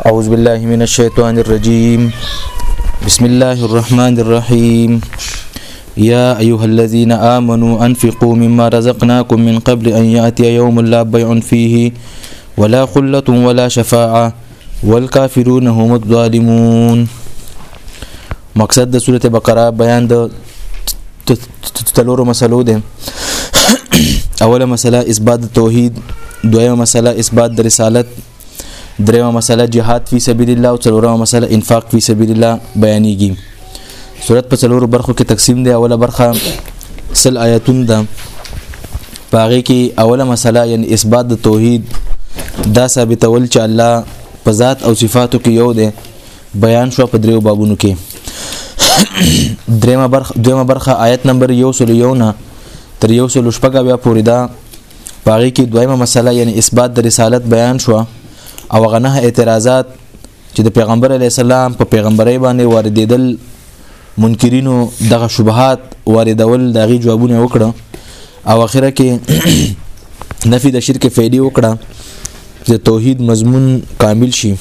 اعوذ بالله من الشیطان الرجیم بسم الله الرحمن الرحیم يا أيها الذين آمنوا أنفقوا مما رزقناكم من قبل أن يأتي يوم لا بيع فيه ولا خلة ولا شفاعة والكافرون هم الظالمون مقصد د سورته بقره بیان د تلورو مسلو ده اوله مسله اثبات توحید دویمه مسله اثبات د رسالت دریمه مسله جهاد فی سبیل الله او څلورمه مسله انفاق فی سبیل الله بیانېږي صورت په څلورو برخو کې تقسیم دی اوله برخه سل آیاتون ده پاغه کې اوله مسله یعنی اثبات د توحید دا ثابتول چې الله په ذات او صفاتو کې یو دی بیان شو په دریو بابونو کې دریمه برخه دویمه برخه آیت نمبر 101 نه تر 116 بیا پورې دا پاره کې دویمه مسله یعنی اثبات د رسالت بیان شو او غنه اعتراضات چې د پیغمبر علی السلام په پیغمبري باندې واردېدل منکرینو دغه شبهات واردول دغه جوابونه وکړه او اخره کې نفي د شرک فعلی وکړه د توحید مضمون کامل شي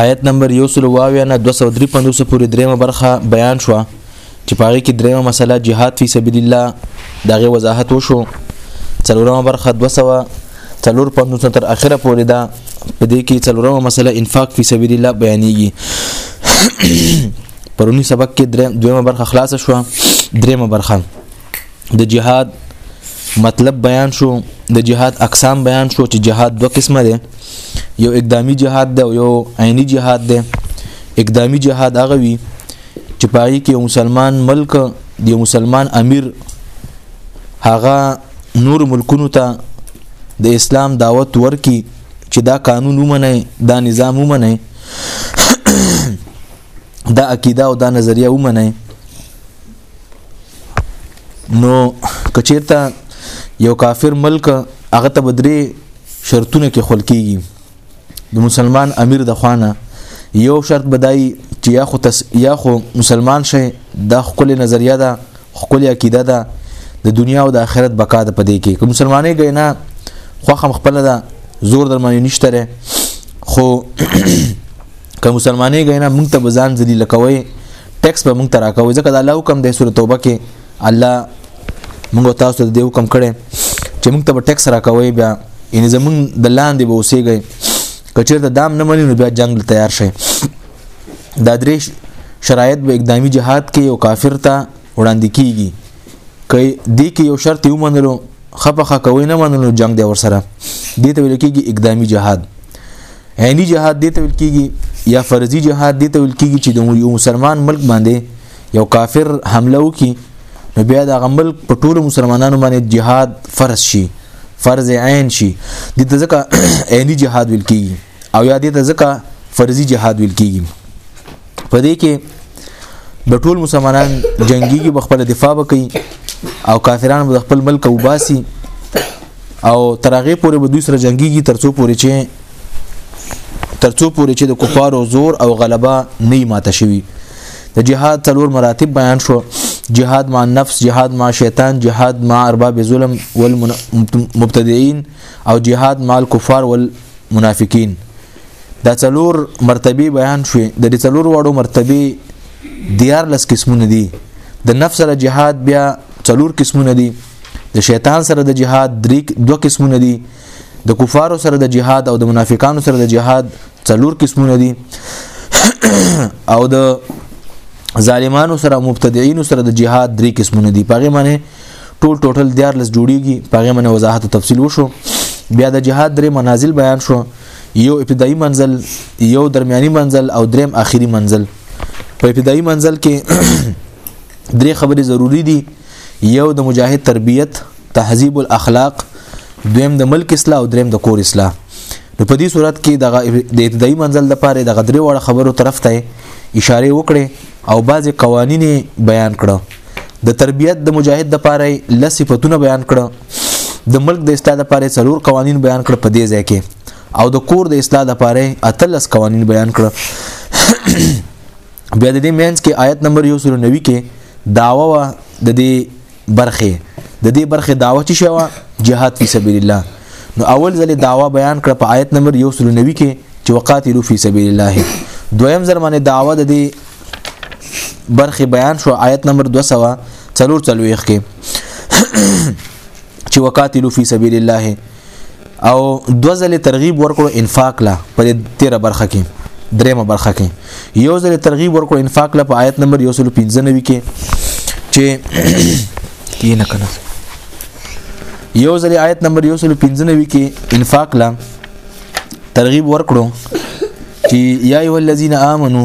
آیت نمبر یو سل واویا نه 253 پورې دریمه برخه بیان شوه چې پاره کې دریمه مسله جهاد فی سبیل الله دغه وضاحت وشو څلورمه برخه 200 تلور پندوس تر اخره پورې دا په دې کې څلورمه مسله انفاق فی سبیل الله بیانېږي پرونی سبق کې دویمه برخه خلاص شو دریمه برخه د جهاد مطلب بیان شو د جهاد اقسام بیان شو چې جهاد دوه قسمه دي یو اقدامی جهاد دی او یو عینی جهاد دی اقدامی جهاد هغه وي چې پای کې مسلمان ملک د مسلمان امیر هغه نور ملکونو ته د اسلام دعوت ورکي چې دا قانون ومني دا نظام ومني دا عقیده او دا نظریه ومنئ نو کچیرته یو کافر ملک هغه ته بدري شرطونه کې خل کیږي د مسلمان امیر د خوانه یو شرط بدای چې یا خو تس یا خو مسلمان شي دا خپل نظریه ده خپل عقیده ده د دنیا او د آخرت بقا ده پدې کې کوم مسلمانې غینا خو خم خپل ده زور در باندې نشته خو که مسلمانې غینا مونږ ته بزان ذلیل کوي ټیکس به مونږ ته راکوي ځکه دا الله حکم دی سورۃ توبه کې الله مونږ تاسو ته دی حکم کړي چې مونږ ته به ټیکس راکوي بیا ان زمون د لاندې به اوسېږي کچېر ته دام نه مني نو بیا جنگ تیار شي دا درې شرایط به اقدامي جهاد کې یو کافر ته وړاندې کیږي که دې کې یو شرط یو منلو خپخه کوي نه منلو جنگ دی ورسره دې ته ویل کیږي اقدامي جهاد عینی جهاد دې ته ویل کیږي یا فرضي جهاد دې ته ویل کیږي چې د یو مسلمان ملک باندې یو کافر حمله وکړي نو بیا د غمل په ټولو مسلمانانو باندې جهاد فرض شي فرض عین شي د ځکه عینی جهاد ویل کیږي او یا دې ته ځکه فرضي جهاد ویل کیږي په دې کې د ټول مسلمانان جنگيږي بخپل دفاع وکړي او کافرانو د خپل ملک وباسي او ترغه پورې به دوی سره جنگيږي ترڅو پورې چې ترڅو پورې چې د کفارو زور او غلبه نه ماته شي د جهاد تلور مراتب بیان شو جهاد مع نفس جهاد مع شیطان جهاد مع ارباب ظلم والمبتدعين او جهاد مع الكفار وال منافقین دا څلور مرتبه بیان شوې د دې څلور وړو مرتبه دیار لس قسمونه دي د نفس سره جهاد بیا څلور قسمونه دي د شیطان سره د جهاد درې دوه قسمونه دي د کفارو سره د جهاد او د منافقانو سره د جهاد څلور قسمونه دي او د ظالمانو سره مبتدعين سره د جهاد درې قسمونه دي په غي معنی ټول ټوټل 14 جوړیږي په هغه باندې وضاحت او تفصیل وشو بیا د جهاد درې منازل بیان شو یو ابتدایي منزل یو درمیاني منزل او دریم آخري منزل په ابتدایي منزل کې درې خبرې ضروری دي یو د مجاهد تربیت تهذیب الاخلاق دویم د ملک اصلاح او دریم د کور اصلاح نو په دې صورت کې د ابتدایي منزل د پاره د غدري وړ خبرو طرف ته اشاره وکړي او بعضی قوانین بیان کړو د تربیت د مجاهد د پاره لس صفاتونه بیان کړه د ملک د اصلاح لپاره څلور قوانین بیان کړ په دې ځای کې او د کور د اصلاح لپاره اتلس قوانین بیان کړ بیا د دې مینس کې آیت نمبر 190 کې داوا وا د دې برخه د دې برخه داوا چې شوا جهاد فی سبیل الله نو اول ځلې داوا بیان کړ په آیت نمبر 190 کې چې وقاتلو فی سبیل الله دویم ځل باندې داوا د دې برخه بیان شو آیت نمبر 243 کې چې وقاتلو فی سبیل الله او دو ځله ترغیب ورکړو انفاق لا په 13 برخه کې دریمه برخه کې یو ځله ترغیب ورکړو انفاق لا په آیت نمبر 195 کې چې یې نه کنه یو ځله آیت نمبر 195 کې انفاق لا ترغیب ورکړو چې یا ایه الذین آمنو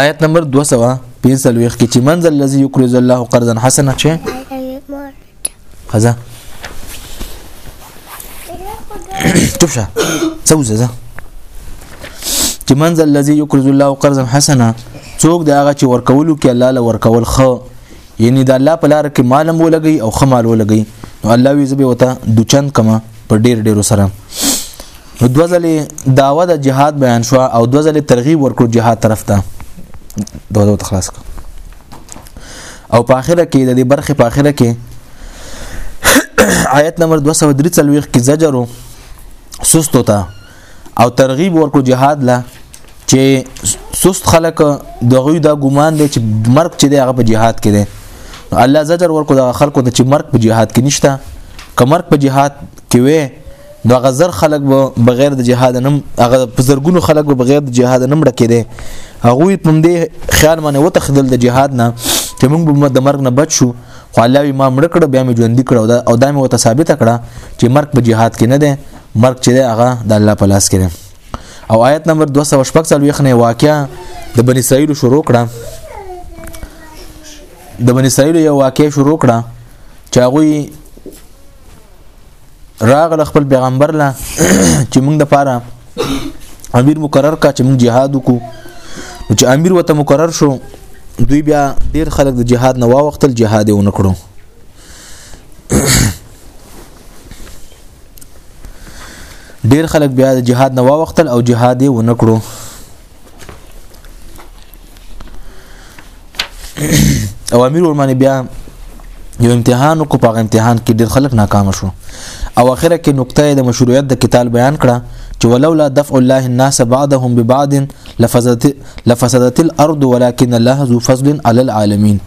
آیت نمبر 245 کې چې منزل الذي يقرض الله قرضا حسنا چې خزا چوپ شه سوزه ده چې منزل الذي يقرض الله قرضا حسنا څوک دی هغه چې ورکولو کې الله له ورکول خو یعنی د الله په لار کې مالم ولګي او خمال ولګي نو الله وی زبې وته دوچن کما په ډیر ډیرو سره نو دوزلې داوا د جهاد بیان شو او دوزلې ترغیب ورکړو جهاد طرف ته دوزو تخلاص کو او په اخره کې د دې برخه په اخره کې آیت نمبر 243 کې زجرو سستو ته او ترغیب ورکړو جهاد لا چې سست خلک دغه دا ګمان دی چې مرګ چې دی هغه په جهاد کې دی الله زجر ورکو د خلکو ته چې مرګ په جهاد کې نشته کمرګ په جهاد کې وې نو غزر خلک به بغیر د جهاد نم هغه بزرګونو خلک به بغیر د جهاد نم ډکې دي هغه په دې خیال باندې وتخدل د جهاد نه چې موږ به د مرګ نه بچ شو خو الله ما مړ کړ بیا مې ژوند کړ او دا مې وته ثابت کړه چې مرګ په جهاد کې نه ده مرګ چې دی هغه د الله په لاس کې دی او آیت نمبر 246 نه واقعیا د بنی اسرائیل شروع کړه د بنی اسرائیل یو واقعیا شروع کړه چې هغه راغله خپل پیغمبر لا چې موږ د پاره امیر مقرر کا چې موږ jihad وکړو چې امیر وته مقرر شو دوی بیا ډیر خلک د jihad نه واوختل jihad یې ونکړو ډیر خلک بیا د جهاد نه واوختل او جهاد یې ونه کړو او امیر ورمانه بیا یو امتحان کو په امتحان کې ډیر خلک ناکام شو او اخره کې نقطه د مشروعیت د کتاب بیان کړه چې ولولا دفع الله الناس بعضهم ببعض لفسدت لفسدت الارض ولكن الله ذو فضل على العالمين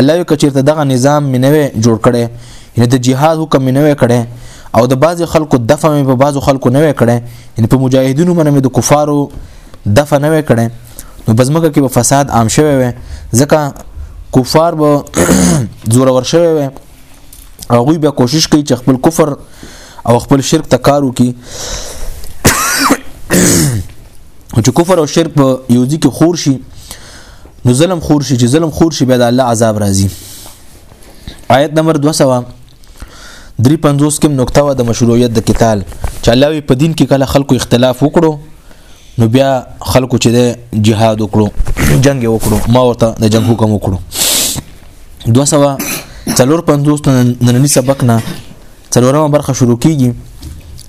الله یو کچیرته دغه نظام منوي جوړ کړي یعنی د جهاد حکم مې نوې کړي او د بعضی خلکو دفع مې په بعضو خلکو نوې کړي یعنی په مجاهدینو باندې مې د کفارو دفع نوې کړي نو بزمګه کې به فساد عام شوی وي ځکه کفار به زور ور شوی وي او غوی به کوشش کوي چې خپل کفر او خپل شرک ته کار وکړي چې کفر او شرک په یو ځکه خور شي نو ظلم خور شي چې ظلم خور شي به د الله عذاب راځي آیت نمبر 200 درې پنځوس کې نقطه و د مشروعیت د قتال چې الله وی په دین کې کله خلکو اختلاف وکړو نو بیا خلکو چې د جهاد وکړو جنگ وکړو ما ورته د جنگ حکم وکړو 200 څلور پنځوس نننی سبق نه څلورمه برخه شروع کیږي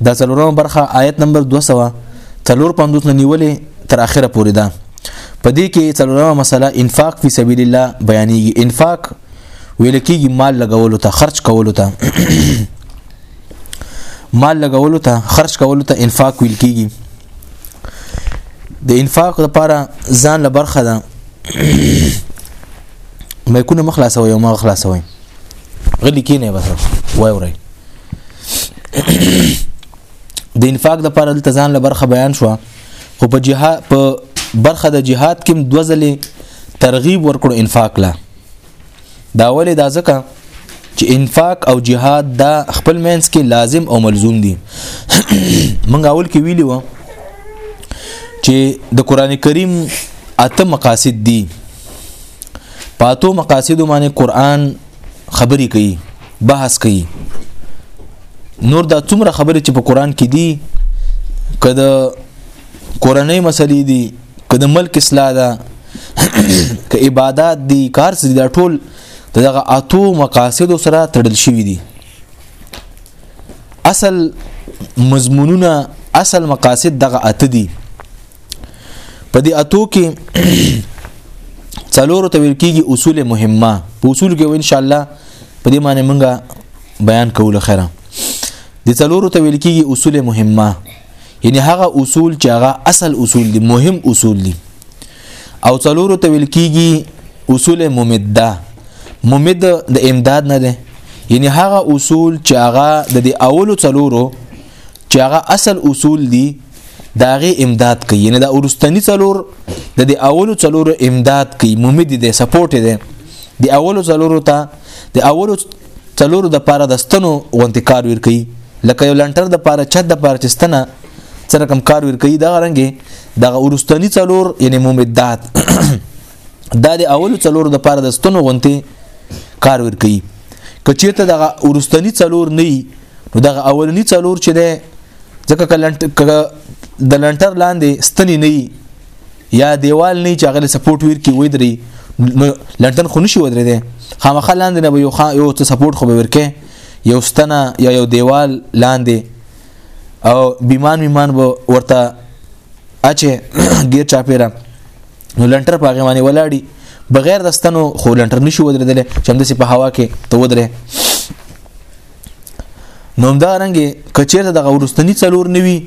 دا څلورمه برخه آیت نمبر 200 تلور 50 نه نیولې تر اخره پورې ده په دې کې څلورمه مسله انفاق فی سبیل الله بیانېږي انفاق ویل کېږي مال لګولو ته خرج کولو ته مال لګولو ته خرج کولو ته انفاق ویل کېږي د انفاق لپاره ځان لبرخه ده مې کو نه مخلاصوي او ما خلاصوي غلی کینه بس وای ورای د انفاق د پر التزام له برخه بیان شو خو په جهاد په برخه د جهاد کې دوه ځلې ترغیب ورکړو انفاق لا دا ولې دا ځکه چې انفاق او جهاد دا خپل مینس کې لازم او ملزوم دي منګ اول کې ویلی و چې د قران کریم اته مقاصد دي پاتو مقاصد باندې قران خبرې کوي بحث کوي نور دا څومره خبرې چې په قران کې دي کده کورنۍ مسلې دي کده ملک اصلاح ده که عبادت دي کار څه دي ټول دغه اتو مقاصد سره تړل شوی دي اصل مضمونونه اصل مقاصد دغه اته دي په دې اتو کې څلورو ته ویل کېږي اصول مهمه په اصول کې ان شاء الله په دې معنی مونږه بیان کوله خیره د څلورو ته ویل کېږي اصول مهمه یعنی هغه اصول چې هغه اصل اصول دي مهم اصول دي او څلورو ته ویل کېږي اصول ممده ممد د امداد نه ده یعنی هغه اصول چې هغه د اولو څلورو چې هغه اصل اصول دي داغه امداد کوي یعنی دا اورستنی څلور د دې اولو څلور امداد کوي ممد دي سپورټ دي د اولو څلور ته د اولو څلور د پاره د ستنو غونتی کار ور کوي لکه یو لنټر د پاره چت د پاره چستنه سره کم کار ور کوي دا رنګي دغه اورستنی څلور یعنی ممدات دا د اول څلور د پاره د ستنو غونتی کار ور کوي کچیرته دغه ورستنی څلور نه نو دغه اولنی څلور چې ده ځکه کلنټ د لنټر لاندې ستنی نه یا دیوال نه چې هغه سپورټ ویر کی وې دري لنټن خو نشي ودرې ده خامخا لاندې نه یو خا یو څه سپورټ خو به ورکه یو ستنه یا یو دیوال لاندې او بیمان بیمان به ورته اچه غیر چاپیره نو لنټر په غمانه ولاړی بغیر د ستنو خو لنټر نشي ودرېدل چې هم د په هوا کې ته ودرې نو دا رنګ کچېر د غورستنی څلور نیوي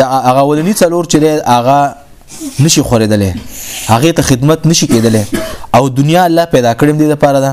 د هغه ولنی څلور چې هغه نشي خوریدلې هغه ته خدمت نشي کېدلې او دنیا الله پیدا کړم دې لپاره ده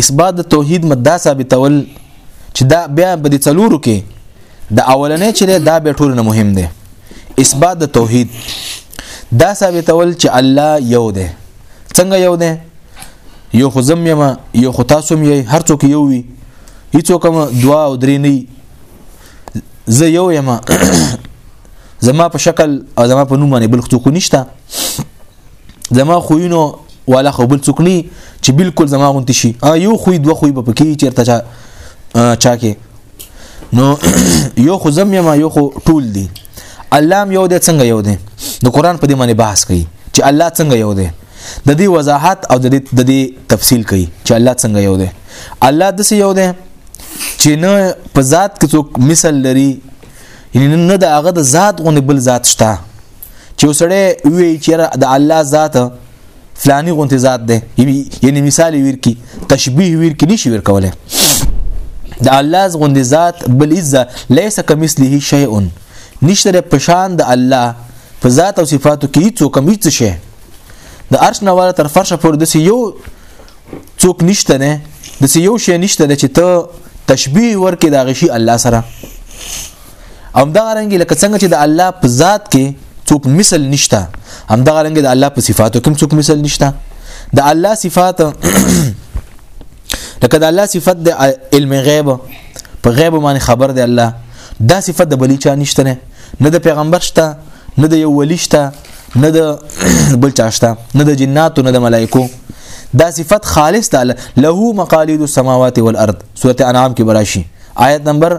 اثبات د توحید مدا ثابتول چې دا بیا په دې څلورو کې د اولنې چې دا به ټول نه مهم دی اثبات د توحید دا ثابتول چې الله یو دی څنګه یو دی یو خو زم یم یو خو تاسو مې هر څوک یو وي هیڅوک هم دوا او درې نه زه یو یم زما په شکل او زما په نوم باندې بل څوک نشته زما خوینو والا خو بل څوک نه چې بالکل زما غونتی شي یو خوې دوه خوې په پکې چیرته چا چا کې نو یو خو زم یم یو خو ټول دی الله یو دی څنګه یو دی د قران په دې باندې بحث کوي چې الله څنګه یو دی د دې وضاحت او د دې تفصیل کوي چې الله څنګه یو دی الله د یو دی چې نه په ذات کې څوک مثال لري یعنی نه د هغه د ذات غونې بل ذات شته چې وسړی وی چې د الله ذات فلانی غونته ذات ده یعنی مثال ورکی تشبیه ورکی نشي ورکوله د الله غونته ذات بل عزت ليس كمثله شيء نشته په شان د الله په ذات او صفاتو کې هیڅ کوم هیڅ شي د عرش نه والا تر فرشه پورې د یو څوک نشته نه د یو شی نشته چې ته تشبیه ورکې د غشي الله سره او دا رنګ لکه څنګه چې د الله په ذات کې څوک مثل نشته هم دا رنګ د الله په صفاتو کې څوک مثل نشته د الله صفات لکه د الله صفت د علم غیب په غیب باندې خبر دی الله دا صفت د بلی چا نشته نه نه د پیغمبر شته نه د یو ولی شته نه د بل چا شته نه د جناتو نه د ملائکو دا صفت خالص ده له مقاليد السماوات والارض سوره انعام کې براشي آیت نمبر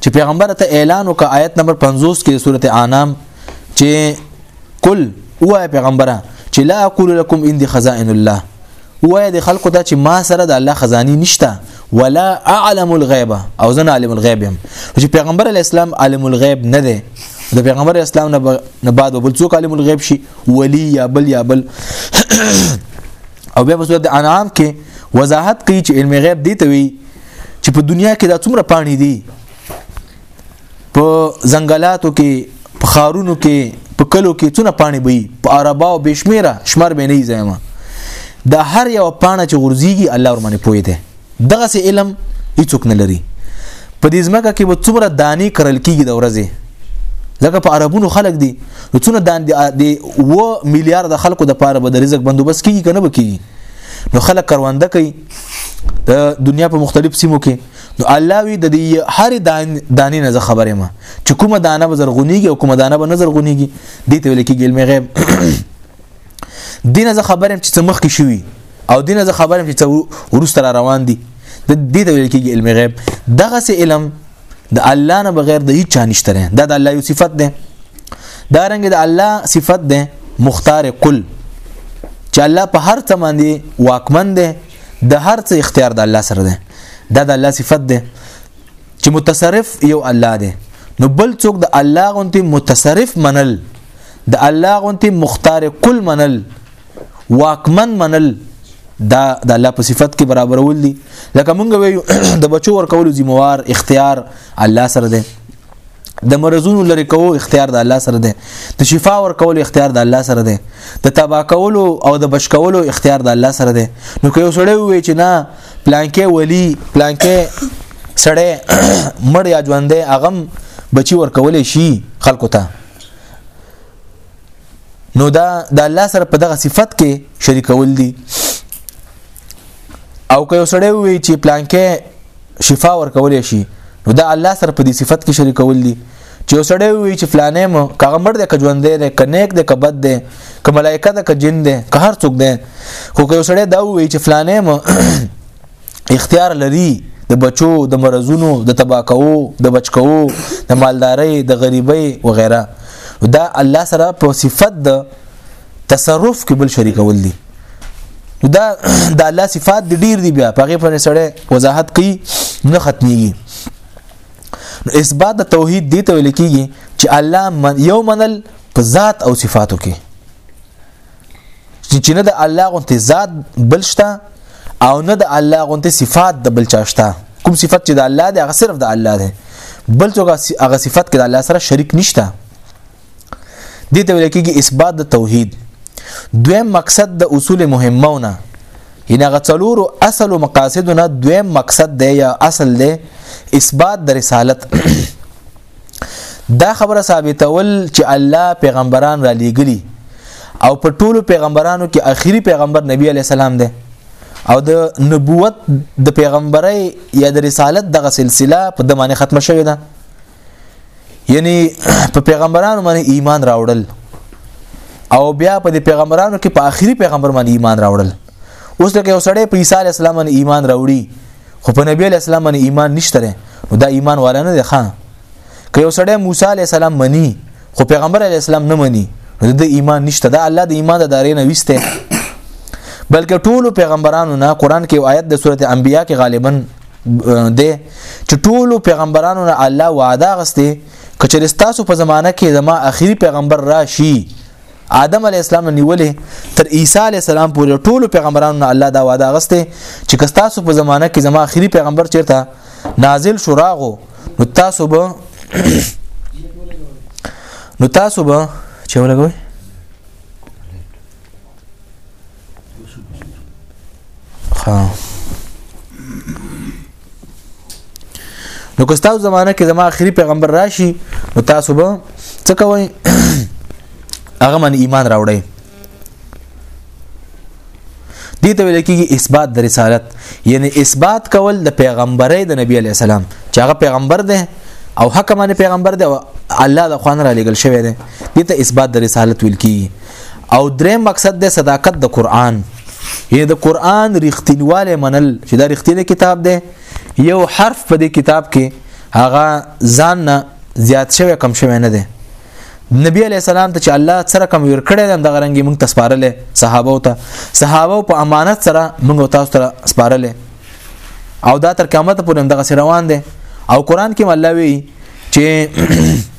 چې پیغمبر ته اعلان وکړ آیت نمبر 50 کې سورته انعام چې کل او پیغمبره چې لا اقول لكم عندي خزائن الله وای د خلکو ته چې ما سره د الله خزاني نشته ولا اعلم الغیب او زه عالم الغیب يم چې پیغمبر اسلام عالم الغیب نه دی د پیغمبر اسلام نه بعد بل څوک عالم الغیب شي ولی یا بل یا بل او بیا په صورت انعام کې وضاحت کوي چې علم غیب دی ته وی چې په دنیا کې دا څومره پانی دي په ځنګلاتو کې په خارونو کې په کلو کې څونه پانی وي په عربا او بشمیره شمار به نه زما دا هر یو پانه چې غورځيږي الله ورمنه پوي دی دغه سه علم هیڅوک نه لري په دې ځمکه کې به څومره دانی کرل کیږي د ورځې ځکه په عربونو خلک دي نو څونه دان دي و میلیارډ خلکو د پاره به د رزق بندوبست کیږي کنه به کیږي نو خلک کرونده کوي د دنیا په مختلف سیمو کې نو الله وی د دې هر دانې نه خبره ما چې کومه دانه به زرغونیږي او کومه دانه به نه زرغونیږي دې ته ویل کېږي علم غیب دینه زه خبره چې څه مخ کې شوی او دینه زه خبره چې څه ورسره روان دي د دې ته ویل کېږي علم غیب دغه سه علم د الله نه بغیر د هیڅ چا نشته ده دا د الله یو صفت ده دا رنګ د الله صفت ده مختار کل چې الله په هر څه باندې واکمن ده د هر څه اختیار د الله سره ده دا د الله صفت ده چې متصرف یو الله ده نو بل څوک د الله غونتی متصرف منل د الله غونتی مختار کل منل واکمن منل دا د الله په صفت کې برابرول دي لکه مونږ ویو د بچو ورکولو ذمہوار اختیار الله سره دی د مرزونو لري کوو اختیار د الله سره دی د شفا ورکولو اختیار د الله سره دی د تبا کولو او د بش کولو اختیار د الله سره دی نو که یو سړی وي چې نه پلانکې ولی پلانکې سړی مړ یا ژوندې اغم بچي ورکول شي خلکو ته نو دا د الله سره په دغه صفت کې شریکول دي او که یو سړی وي چې پلانکې شفا ورکول شي نو دا الله سره په دې صفت کې شریکول دي چې یو سړی وي چې فلانې مو کغه مړ دی که ژوند دی که نیک دی که بد دی که ملایکه ده که جن دی که هر څوک دی خو که یو سړی دا وي چې فلانې مو اختیار لري د بچو د مرزونو د تباکو د بچکو د مالدارۍ د غریبۍ وغیرہ دا الله سره په صفت د تصرف کې بل شریکول دي دا د الله صفات د ډیر دی بیا پغه پر سره وضاحت کوي نه ختميږي نو اثبات د توحید دی ته ویل کیږي چې الله یو منل په ذات او صفاتو کې چې نه د الله غونته ذات بل شته او نه د الله غونته صفات د بل چا شته کوم صفت چې د الله دی هغه صرف د الله دی بل څوک هغه صفت کې د الله سره شریک نشته دې ته ویل کېږي اثبات د توحید دویم مقصد د اصول مهمهونه ان هغه څلورو اصل او مقاصدونه دویم مقصد دی یا اصل دی اثبات د رسالت دا خبره ثابتول چې الله پیغمبران را لېګلی او په ټولو پیغمبرانو کې آخري پیغمبر نبی علی السلام دی او د نبوت د پیغمبري یا د رسالت دغه سلسله په د معنی ختمه شوې ده یعنی په پیغمبرانو باندې ایمان راوړل او بیا په دې پیغمبرانو کې په آخري پیغمبر باندې ایمان راوړل اوس لکه یو سړی په عیسی علی السلام باندې ایمان راوړي خو په نبی علی السلام باندې ایمان نشته لري نو دا ایمان والا نه دی خان که یو سړی موسی علی السلام مني خو پیغمبر علی السلام نه مني نو د ایمان نشته دا الله د ایمان د دارې نه وسته بلکې ټولو پیغمبرانو نه قران کې آیت د سورته انبیاء کې غالبا دی چې ټولو پیغمبرانو نه الله وعده غسته کچې تاسو په زمانہ کې زما اخیری پیغمبر راشي آدم علی السلام نه نیولې تر عیسی علی السلام پورې ټولو پیغمبرانو نه الله دا وعده غسته چې کستاسو په زمانہ کې زما اخري پیغمبر چیرته نازل شو راغو نو تاسو به نو تاسو به چې ولګوي ها نو که تاسو زمانہ کې زما اخري پیغمبر راشي نو تاسو به څه کوئ هغه من ایمان راوړئ دې ته ویل کېږي اثبات د رسالت یعنی اثبات کول د پیغمبري د نبی علی السلام چې هغه پیغمبر دی او حکمانه پیغمبر دی او الله د خوان را لګل شوی دی دې ته اثبات د رسالت ویل کېږي او درې مقصد د صداقت د قران یعنی د قران رښتینواله منل چې دا رښتینی کتاب دی یو حرف په دې کتاب کې هغه ځان نه زیات شوی کم شوی نه دی نبی علی السلام ته چې الله سره کوم ور کړی د غرنګي موږ تسپارلې صحابه ته صحابه په امانت سره موږ تاسو ته سپارلې او دا تر قیامت پورې دغه روان دي او قران کې الله وی چې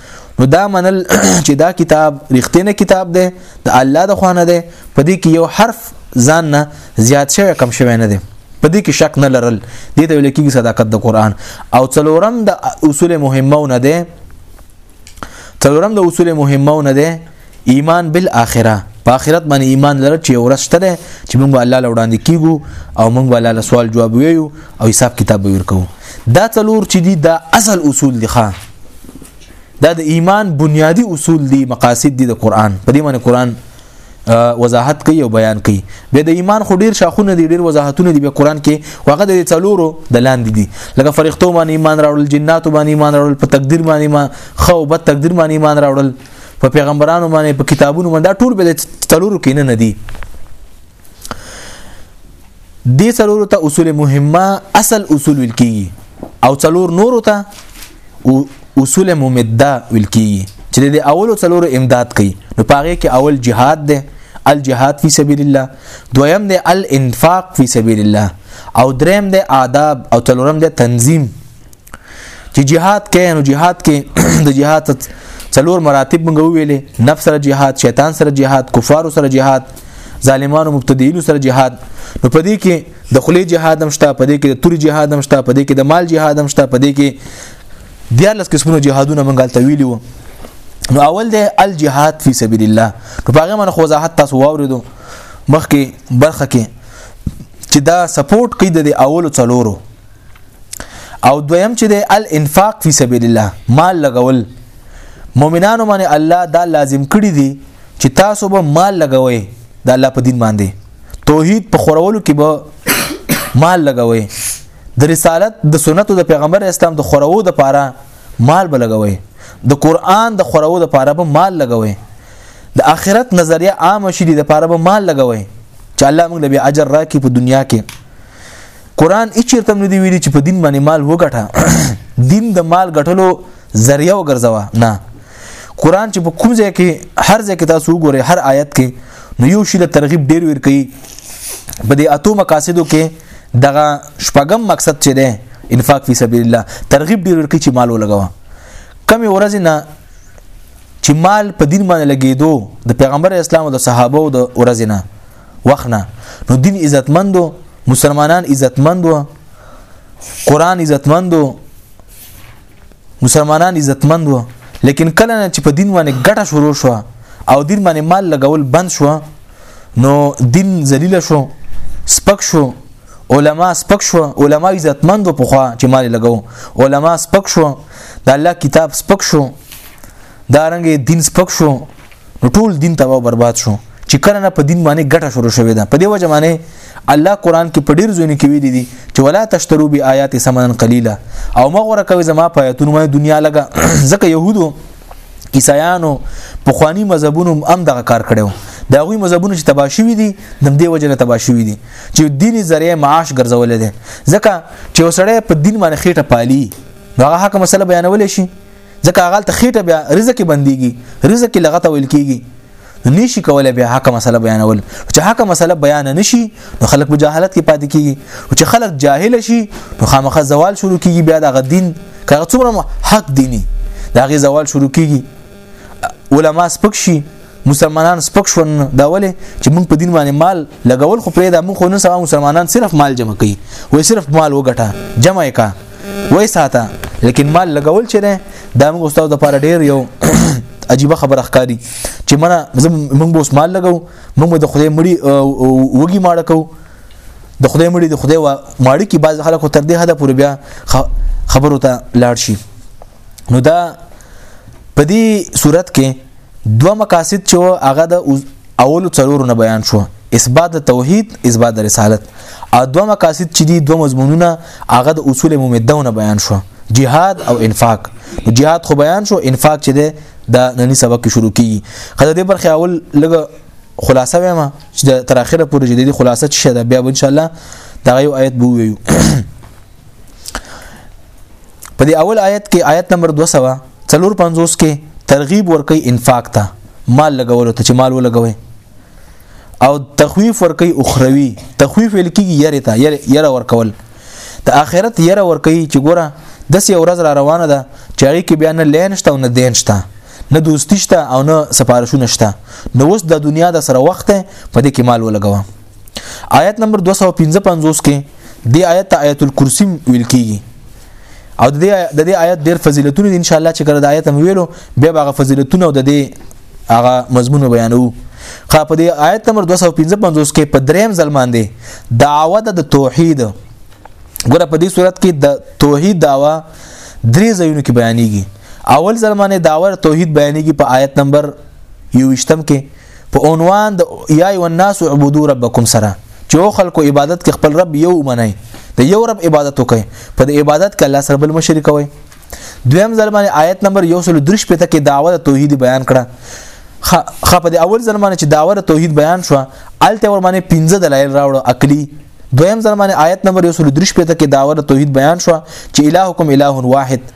نو دا منل چې دا کتاب رښتینه کتاب دی د الله د خوانه دی په دې کې یو حرف ځان نه زیات شوی کم شوی نه دی په دې کې شک نه لرل دې ته ویل کېږي صداقت د قران او څلورم د اصول مهمه نه دی څلورم د اصول مهمه نه دی ایمان بالاخره په آخرت باندې ایمان لرل چې ورځ شته ده چې موږ الله له وړاندې کیږو او موږ الله له سوال جواب ویو او حساب کتاب به ورکو دا څلور چې دي دا اصل اصول دي ښا دا د ایمان بنیادی اصول دي مقاصد دي د قران په دې باندې قران وضاحت کوي او بیان کوي به د ایمان خو ډیر شاخونه دي ډیر وضاحتونه دي په قران کې واغه د څلورو د لاندې دي لکه فرښتو باندې ایمان راوړل جناتو باندې ایمان راوړل په تقدیر باندې ما خو به تقدیر باندې ایمان راوړل په پیغمبرانو باندې په کتابونو باندې دا ټول به تلورو کې نه ندي دې څلورو ته اصول مهمه اصل اصول ویل کیږي او څلور نورو ته اصول ممده ویل کیږي چې د اولو څلورو امداد کوي نو پاره کې اول جهاد ده الجهاد فی سبیل الله دویم ده الانفاق فی سبیل الله او دریم ده آداب او څلورم ده تنظیم چې jihad کې نو jihad کې د jihad څلور مراتب موږ ویلې نفس سره jihad شیطان سره jihad کفار سره jihad ظالمانو مبتدیینو سره jihad نو په دې کې د خلی jihad هم شته په دې کې د توري jihad هم شته په دې کې د مال jihad هم شته په دې کې دیالس قسمونو جهادونه موږ غلطه ویلو نو اول دی الجهاد فی سبیل الله نو هغه من خو وضاحت تاسو واوریدو مخکې برخه کې چې دا سپورټ کوي د اولو څلورو او دویم چې د الانفاق فی سبیل الله مال لګول مؤمنانو باندې الله دا لازم کړی دی چې تاسو به مال لګوي د الله په دین باندې توحید په خورولو کې به مال لګوي د رسالت د سنتو د پیغمبر اسلام د خورو د پاره مال به لګوي د قران د خورو د پاره به مال لګوي د آخرت نظریه عام شې د پاره به مال لګوي چې الله موږ له اجر راکې په دنیا کې قران هیڅ چیرته نه دی ویلي چې په دین باندې مال وګټه دین د مال ګټلو ذریعہ وګرځوا نه قران چې په کوم ځای کې هر ځای کې تاسو وګورئ هر آیت کې نو یو شی له ترغیب ډیر ور کوي په دې اتو مقاصدو کې دغه شپږم مقصد چې ده انفاق فی سبیل الله ترغیب ډیر ور کوي چې مال ولګوا کم ورځ نه چې مال په دین باندې لګیدو د پیغمبر اسلام او د صحابه او د ورځ نه وخت نه نو دین عزتمندو مسلمانان عزتمندو قران عزتمندو مسلمانان عزتمندو لیکن کله نه چې په دین باندې ګټه شروع شو او دین باندې مال لګول بند شو نو دین ذلیل شو سپک شو علما سپک شو علما عزتمند په خوا چې مال لګاو علما سپک شو د الله کتاب سپک شو دا رنګ دین سپک شو نو ټول دین تباہ برباد شو چې کله نه په دین باندې ګټه شروع شوې ده په دې وجه باندې الله قران کې په ډیر ځونه کې ویلي دي چې ولا تشترو بی آیات ثمنن قلیلا او مغوره کوي زما په آیاتونو باندې دنیا لګا ځکه يهودو عیسایانو په خواني مذهبونو هم دغه کار کړو دا غوي مذهبونه چې تباشوي دي د دې وجه نه تباشوي دي چې دیني ذریعہ معاش ګرځول دي ځکه چې وسړی په دین باندې خېټه پالي هغه حق مسله بیانول شي ځکه هغه ته خېټه بیا رزق بنديږي رزق لغت ویل کیږي نشي کولای بیا حق مسله بیانول چې حق مسله بیان نشي نو خلک په جهالت کې پاتې کیږي او چې خلک جاهل شي نو خامخا زوال شروع کیږي بیا د غدین کغه څومره حق دیني دا غي زوال شروع کیږي علما سپک شي مسلمانان سپک شول دا ولې چې موږ په دین باندې مال لګول خو پرې دا موږ خو نه سوا مسلمانان صرف مال جمع کوي وای صرف مال وګټه جمع کا وای ساته لیکن مال لګول چې نه دا موږ استاد د پاره ډیر یو عجیب خبره ښکاری چې مړه موږ به اوس مال لګو موږ به د خدای مړي وګي ماړه کو د خدای مړي د خدای ماړي کې بعض خلکو تر دې حد پورې بیا خبرو ته لاړ شي نو دا په دې صورت کې دوه مقاصد چې هغه د اولو څلورو نه بیان شو اثبات د توحید اثبات د رسالت او دوه مقاصد چې دي دوه مضمونونه هغه د اصول ممدونه بیان شو جهاد او انفاق جهاد خو بیان شو انفاق چې د نننی سبق کې شروع کیږي خدای دې پر خیاول لګ خلاصه وایم چې د تر اخره پورې جدي خلاصه چې ده بیا ان شاء الله دا یو آیت بو ویو په دې اول آیت کې آیت نمبر 254 کې ترغیب ورکي انفاق ته مال لګولو ته چې مال ولګوي او تخویف ورکي اخروی تخویف الکیږي یره ته یره یره ورکول د آخرت یره ورکي چې ګوره د سې ورځ را روانه ده چې هغه کې بیا نه لین شته او نه دین شته نه دوستی شته او نه سپارښونه شته نو اوس د دنیا د سره وخت په دې کې مال ولګوه آیت نمبر 255 کې دی آیت ته آیت الکرسی ویل کیږي او د دې د دې آیت ډېر فضیلتونه دي ان شاء الله چې کله د آیت هم ویلو بیا هغه فضیلتونه او د دې هغه مضمون بیانو خا په دې آیت نمبر 255 کې په دریم ځل باندې دعوه د توحید ګوره په دې صورت کې د توحید دعوه درې ځایونو کې بیانېږي اول ځل باندې داور توحید بیانېږي په آیت نمبر 28 کې په عنوان د یا ایو الناس عبدو ربکم سره چې او خلکو عبادت کې خپل رب یو منای د یو رب عبادت وکړي په د عبادت کې الله سره بل مشرک وي دویم ځل باندې آیت نمبر 123 پته کې داوه توحید بیان کړه خپ د اول ځل باندې چې داوه توحید بیان شو الته ور باندې 15 دلایل راوړو عقلی دویم ځل باندې آیت نمبر 123 پته کې داوه توحید بیان شو چې الہکم الہ واحد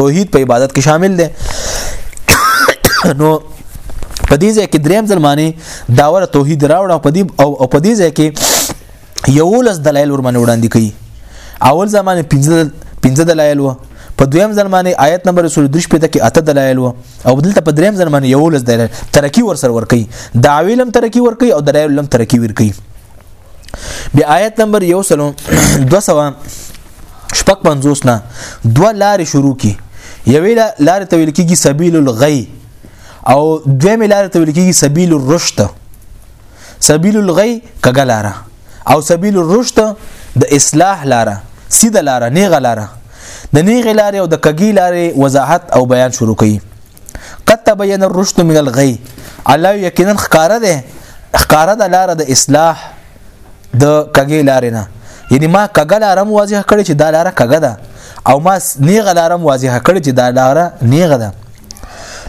توحید په عبادت کې شامل دی نو په دې ځای کې دریم ځل معنی داور توحید راوړ او په دې او په دې ځای کې یو لس دلایل ورمنه وړاندې کړي اول زمانه 15 15 دلایل و په دویم زمانه آیت نمبر 33 پته کې اته دلایل و او دلته په دریم زمانه یو لس دلایل ترقی ور سر ور کوي داویلم ترقی ور کوي او دلایل لم ترقی ور کوي بیا آیت نمبر یو سلو دو سوا شپک پنځوس نه دو لارې شروع کی یوې لارې ته ویل کېږي سبیل الغی او دویمې لارې ته ویل کېږي سبیل الرشد سبیل الغی کګه لاره او سبیل الرشد د اصلاح لاره سیده لاره نیغه لاره د نیغه لاره او د کګی لاره وضاحت او بیان شروع کړي قد تبين الرشد من الغي الله یقینا خکاره ده خکاره ده لار د اصلاح د کګې لارې نه یعنی ما کګه لارم واضح کړی چې دا لاره کګه ده او ما نیغه لارم واضح کړی چې دا لاره نیغه ده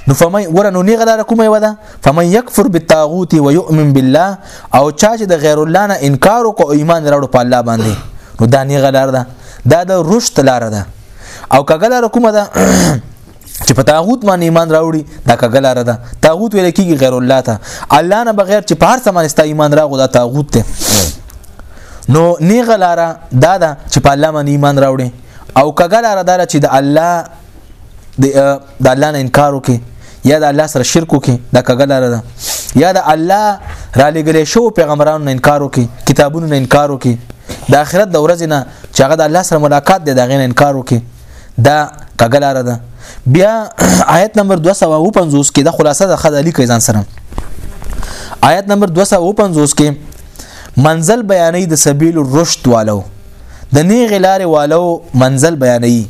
نو فمن ورنو نه غلار کومه ودا فمن يكفر بالطاغوت ويؤمن بالله او چا چې د غیر الله نه انکار او ایمان راوړ په الله باندې نو دا نه غلار ده دا د رشد لار ده او کګلار کومه ده چې په تاغوت باندې ایمان راوړي دا کګلاره ده تاغوت ویل کېږي غیر الله ته الله نه بغیر چې په هر څه باندې ستا ایمان راغو دا تاغوت ده نو نه غلاره دا ده چې په الله باندې ایمان راوړي او کګلاره دا چې د الله د الله نه انکار وکړي یا د الله سره شرک وکړي دا کګلاره ده یا د الله را لګلې شو پیغمبرانو نه انکار وکړي کتابونو نه انکار وکړي د آخرت د ورځې نه چې هغه د الله سره ملاقات دی دا غین انکار وکړي دا کګه لار ده بیا آیت نمبر 250 کې د خلاصه د خدای لیکي ځان سره آیت نمبر 250 کې منزل بیانې د سبیل الرشد والو د نیغ لارې والو منزل بیانې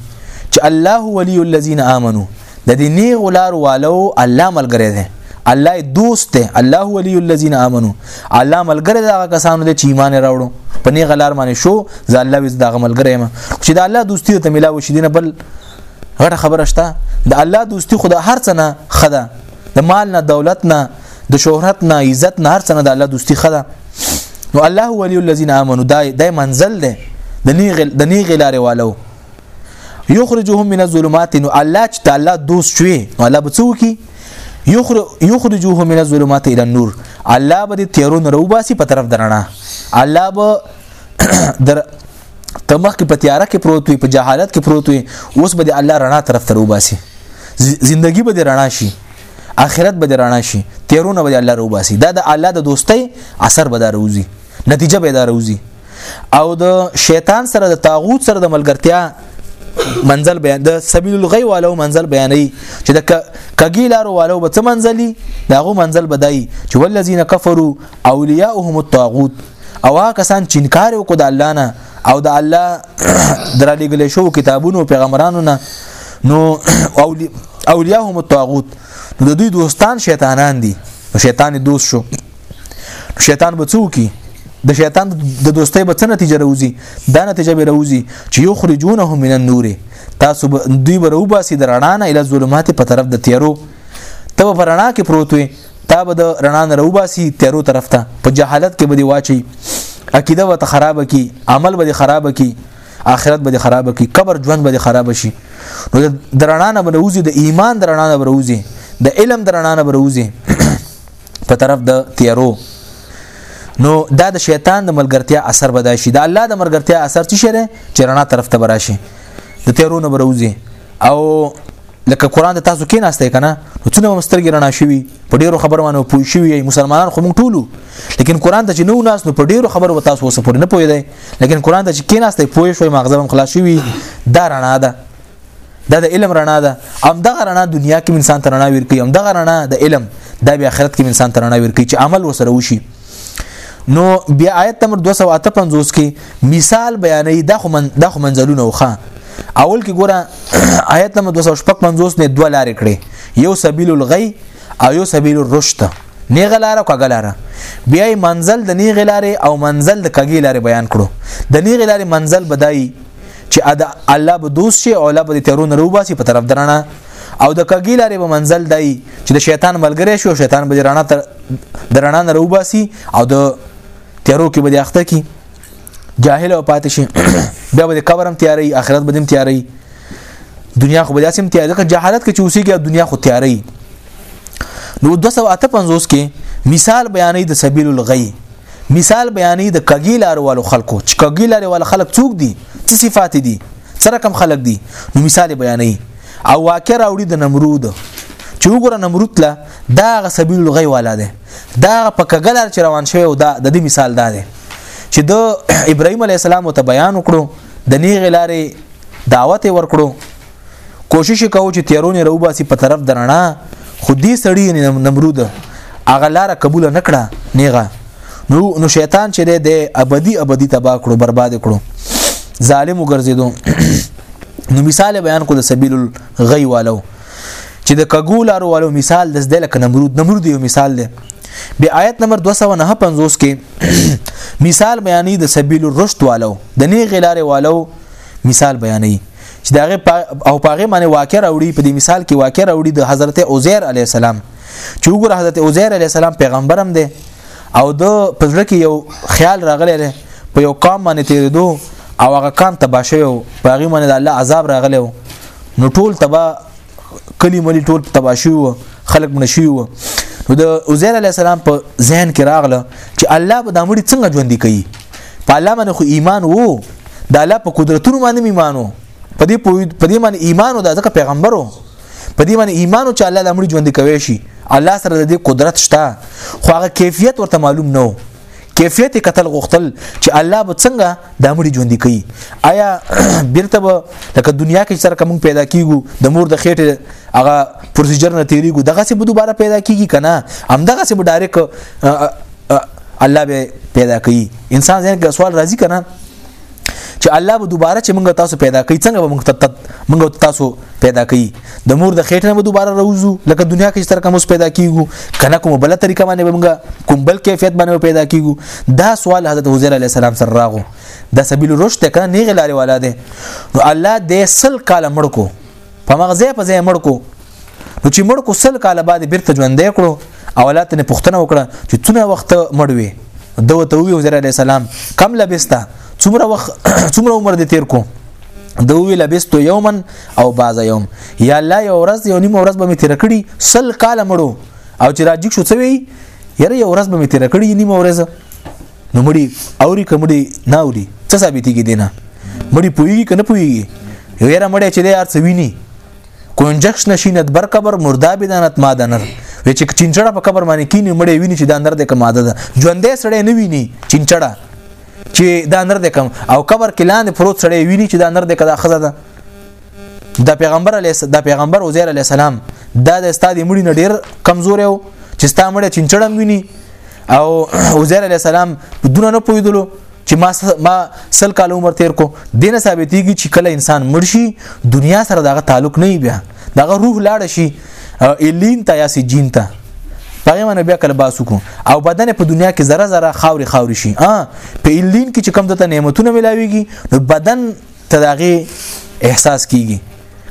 چې الله ولی الذین آمنو د دې نیغو لار والو الله ملګری دی الله دوست دی الله ولی الذین آمنو الله ملګری دا کسانو دی چې ایمان راوړو په نیغه لار باندې شو ځا الله وز دا ملګری ما چې دا الله دوستی ته ملاوي شي دینه بل غټه خبره شته د الله دوستی خدا هر څه نه خدا د مال نه دولت نه د شهرت نه عزت نه هر څه نه د الله دوستی خدا نو الله ولی الذین آمنو دا د منزل دی د نیغه د نیغه لارې والو یخرجهم من الظلمات نو الله چې تعالی دوست شوی الله به څو کی یخرجوه من الظلمات الى النور الله به تیرون روباسي په طرف درنا الله به در تمخ کې په تیاره کې پروت وي په جهالت کې پروت وي اوس به الله رڼا طرف ته روباسي زندگی به رڼا شي اخرت به رڼا شي تیرونه به الله روباسي دا د الله د دوستۍ اثر به دا روزي نتیجه به دا روزي او د شیطان سره د طاغوت سره د ملګرتیا منزل بیان د سبیل الغی والو منزل بیانې چې د کګی لارو والو به څه منزلي داغه منزل بدای چې ولذین کفروا اولیاءهم الطاغوت او هغه کسان چې انکار وکړ د الله نه او د الله درلګل شو کتابونو پیغمبرانو نه نو اولیاءهم الطاغوت نو د دوی دوستان شیطانان دي شیطان دوست شو شیطان به څو کی د شیطان د دوستۍ به څه نتیجه راوځي دا نتیجه به راوځي چې یو خرجونهم من النور تاسو به دوی به راوباسي د رڼا نه اله ظلمات په طرف د تیارو ته په رڼا کې پروت وي تا به د رڼا نه راوباسي تیارو طرف ته په جهالت کې به دی واچي عقیده به خراب کی عمل به خراب کی آخرت به خراب کی قبر ژوند به خراب شي نو د رڼا نه بروزي د ایمان د رڼا نه بروزي د علم د رڼا نه بروزي په طرف د تیرو نو دا د شیطان د ملګرتیا اثر به دا شي د الله د ملګرتیا اثر څه شری چې رڼا طرف ته براشي د تیرو نه بروزي او لکه قران د تاسو کې ناشته کنه نو څونه مسترګې رڼا شوی په ډیرو خبرو باندې پوه شوی مسلمانان خو مونږ ټولو لیکن قران ته چې نو ناس نو په ډیرو خبرو تاسو وسه پوره نه پوهیدای لیکن قران ته چې کې ناشته پوه شوی مغزه هم خلاص شوی دا رڼا ده دا د علم رڼا ده هم دغه رڼا دنیا کې انسان ته رڼا ورکړي هم دغه رڼا د علم د بیا آخرت کې انسان ته رڼا ورکړي چې عمل وسره وشي نو بیا آیت نمبر 258 کې مثال بیانې د خو من د خو منزلونه وخا اول کې ګوره آیت نمبر 255 نه دوه لارې کړې یو سبیل الغی او یو سبیل الرشد نیغه لار او کګه لار بیا منزل د نیغه لار او منزل د کګی لار بیان کړو د نیغه لار منزل بدای چې ادا الله به دوست شي او الله به تیرونه روباسي په طرف درانه او د کګی لارې به منزل دی چې د شیطان ملګری شو شیطان به رانه تر درانه نه روباسي او د تیرو کې به د اخته کی جاهل او پاتې شي بیا به د قبرم تیاری آخرت به دم تیاری دنیا خو بیا سم تیارې که جهالت کې چوسيږي دنیا خو تیارې نو 258 کې مثال بیانې د سبیل الغی مثال بیانې د کګی لارو والو خلکو چې کګی لارو والو خلک څوک دي څه صفات دي څه رقم خلک دي نو مثال بیانې او واقع راوړي د نمرود چې وګوره نمرود لا دا غ سبیل لغی والا ده دا په کګل لار چې روان شوی او دا د دې مثال دا ده چې د ابراهيم عليه السلام ته بیان وکړو د نیغ لارې دعوت ورکړو کوشش کوو چې تیارونه راوباسي په طرف درنا خو دې سړی نمرود هغه لار قبول نه کړه نیغه نو نو شیطان چې د ابدي ابدي تبا کړو برباد کړو ظالم وګرځیدو نو مثال بیان کو د سبیل الغی والو چې د کګول ارو والو مثال د زده لکه نمرود نمرود یو مثال دی بی آیت نمبر 259 کې مثال بیانې د سبیل الرشد والو د نه غلاره والو مثال بیانې چې داغه او پاغه باندې واقع راوړي په دې مثال کې واقع راوړي د حضرت عزیر علی السلام چې وګوره حضرت عزیر علی السلام پیغمبرم دی او د پزړه کې یو خیال راغلی دی په یو قام باندې تیرېدو او هغه قام تبا شوی او پاغه باندې د الله عذاب راغلی نو ټول تبا کلی ملي ټول تبا شوی وو خلک مړ شوی وو نو د عزیر علی السلام په ذهن کې راغله چې الله به د مړي څنګه ژوند کوي په الله باندې خو ایمان وو د الله په قدرتونو باندې ایمانو په دې په دې باندې ایمانو د ځکه پیغمبرو په دې باندې ایمانو چې الله د مړي ژوند کوي شي الله سره د دې قدرت شته خو هغه کیفیت ورته معلوم نه کیفیت قتل غختل چې الله به څنګه د امر ژوند کوي آیا بیرته به لکه دنیا کې سره کوم پیدا کیګو د مور د خېټه هغه پروسیجر نه تیریګو دغه څه به دوباره پیدا کیږي کنه هم دغه څه به ډایرک الله به پیدا کوي انسان ځین سوال راځي کنه چې الله به دوباره چې موږ تاسو پیدا کوي څنګه به موږ ته موږ تاسو پیدا کوي د مور د خېټه نه به دوباره راوځو لکه دنیا کې چې تر کوم اوس پیدا کیږو کنه کوم بل طریقه باندې به موږ کوم بل کیفیت باندې پیدا کیږو دا سوال حضرت حزیر علی السلام سره راغو د سبیل رشد کنه نه غلاره والا ده نو الله دې سل کال مړ کو په مغزه په ځای مړ کو نو چې مړ کو سل کاله بعد بیرته ژوندې کړو او الله ته پوښتنه وکړه چې څونه وخت مړ وي دوه ته وی وزیر علی السلام کم لبستا څومره وخت څومره عمر دې تیر کو د وی لبستو یوما او بعض یوم یا الله یو ورځ یو نیم ورځ به می تیر کړی سل کاله مړو او چې راجیک شو څه وی یره یو ورځ به می تیر کړی نیم ورځ نو مړي اوري کمړي نه اوري څه ثابتي کې دینه مړي پويږي کنه پويږي یو یره مړي چې د ارڅ ویني کونجخش نشینت بر قبر مردا بدانت ماده نر وی چې چینچړه په قبر باندې کینی مړې ویني چې دا نر د کماده ده ژوندې سړې نه ویني چینچړه چې دا نر د کم او قبر کې لاندې پروت سړې ویني چې دا نر د کدا خزه ده د پیغمبر علی د پیغمبر عزیر علی السلام دا د استاد مړی نه ډیر کمزور یو چې ستا مړی چنچړم ویني او عزیر علی السلام دونه نه پویدلو چې ما ما سل کال عمر تیر کو دینه ثابتېږي چې کله انسان مړ شي دنیا سره دغه تعلق نه بیا دغه روح لاړ شي الین ته یا سجین ته پغه من بیا کله باسو کو او بدن په دنیا کې ذره ذره خاوري خاوري شي ا په الین کې چې کم دته نعمتونه ملاويږي نو بدن ته داغي احساس کیږي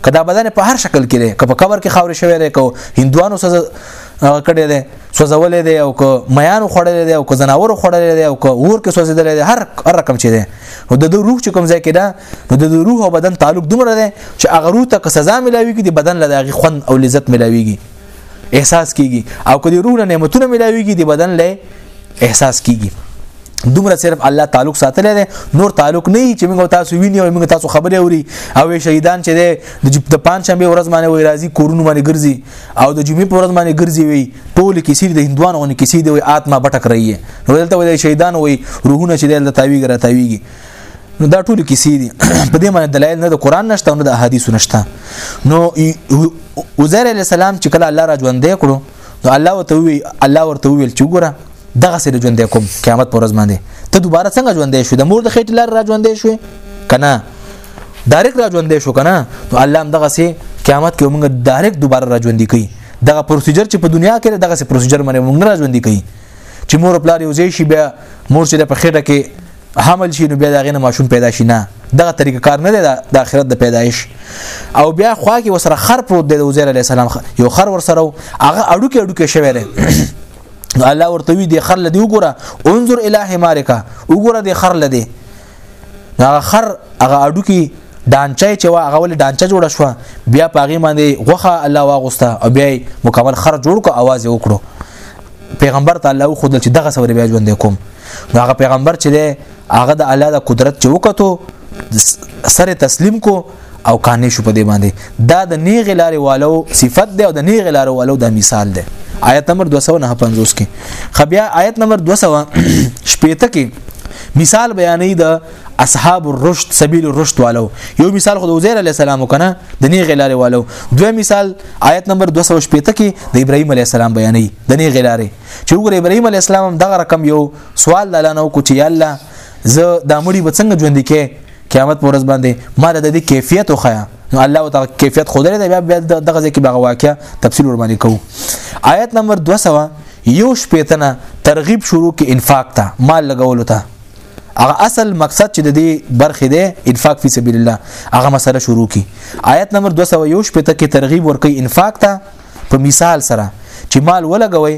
کدا بدن په هر شکل کې لري که په قبر کې خاور شوی لري که هندوانو سزا کړی دی سوځولې دی او که میانو خړلې دی او که زناورو خړلې دی او که اور کې سوځیدلې دی هر هر رقم چي دی نو د روح چې کوم ځای کې ده نو د روح او بدن تعلق دومره دی چې هغه روح ته که سزا ملاويږي د بدن له داغي خوند او لذت ملاويږي احساس کیږي او کدي روح له نعمتونو ملاويږي د بدن له احساس کیږي دومره صرف الله تعلق ساتلی دی نور تعلق نه چې موږ تاسو ویني او موږ تاسو خبرې اوري او شهیدان چې دی د پنځ شنبه ورځ باندې وای راځي کورونه باندې ګرځي او د جمعې په ورځ باندې ګرځي وي ټول کیسې د هندوانو غونې کیسې دی وي آتما بټک رہی ہے نو دلته وای شهیدان وي روحونه چې دلته تاویږي را تاویږي نو دا ټول کیسې دي په دې معنی دلایل نه د قران نشته نه د احادیث نشته نو عزیر علی السلام چې کله الله را ژوندې کړو نو الله ورته وی الله ورته ویل چې وګوره دغه سره ژوندې کوم قیامت پر ورځ باندې ته دوباره څنګه ژوندې شو د مور د خېټې لار را ژوندې شو کنه ډایرک را ژوندې شو کنه نو الله هم دغه سي قیامت کې موږ ډایرک دوباره را ژوندې کوي دغه پروسیجر چې په دنیا کې دغه سي پروسیجر باندې موږ را ژوندې کوي چې مور پلار یو ځای شي بیا مور چې په خېټه کې حمل شي نو بیا دا غینه ماشوم پیدا شي نه دغه طریقه کار نه دی د آخرت د پیدایش او بیا خوا کې وسره خر پروت دی د وزیر علی السلام یو خر ورسره هغه اډو کې اډو کې شوی دی الله ورته وی دی خر لدی وګوره انظر اله مارکا وګوره دی خر لدی هغه خر هغه اډو کې دانچای چې هغه ول دانچا جوړ شو بیا پاغي باندې غوخه الله واغسته او بیا مکمل خر جوړ کو आवाज وکړو پیغمبر ته الله خود چې دغه سره بیا ژوند کوم نو هغه پیغمبر چې دی هغه د الله د قدرت چې وکړو سره تسلیم کو او کانې شو په دې باندې دا د نیغ لارې والو صفت دی او د نیغ لارې والو د مثال دی آیت نمبر 259 کې خبیا آیت نمبر 200 شپېته کې مثال بیانې د اصحاب الرشد سبیل الرشد والو یو مثال خو د عزیر علی السلام کنه د نیغه لارې والو دوی مثال آیت نمبر 215 کې د ابراهیم علی السلام بیانې د نیغه لارې چې وګوره ابراهیم علی السلام دغه رقم یو سوال لاله نو کو چې الله زه د مړي بڅنګ ژوند کې قیامت پر ورځ باندې مال د دې کیفیت خو خیا نو الله تعالی کیفیت خو درې بیا بیا دغه ځکه بغه واقعیا تفصیل ور باندې کوو آیت نمبر 200 یو شپیتنه ترغیب شروع کې انفاق ته مال لګولو ته هغه اصل مقصد چې د دې برخې دی انفاق فی سبیل الله هغه مسله شروع کی آیت نمبر 201 پته کې ترغیب ورکړي انفاق ته په مثال سره چې مال ولګوي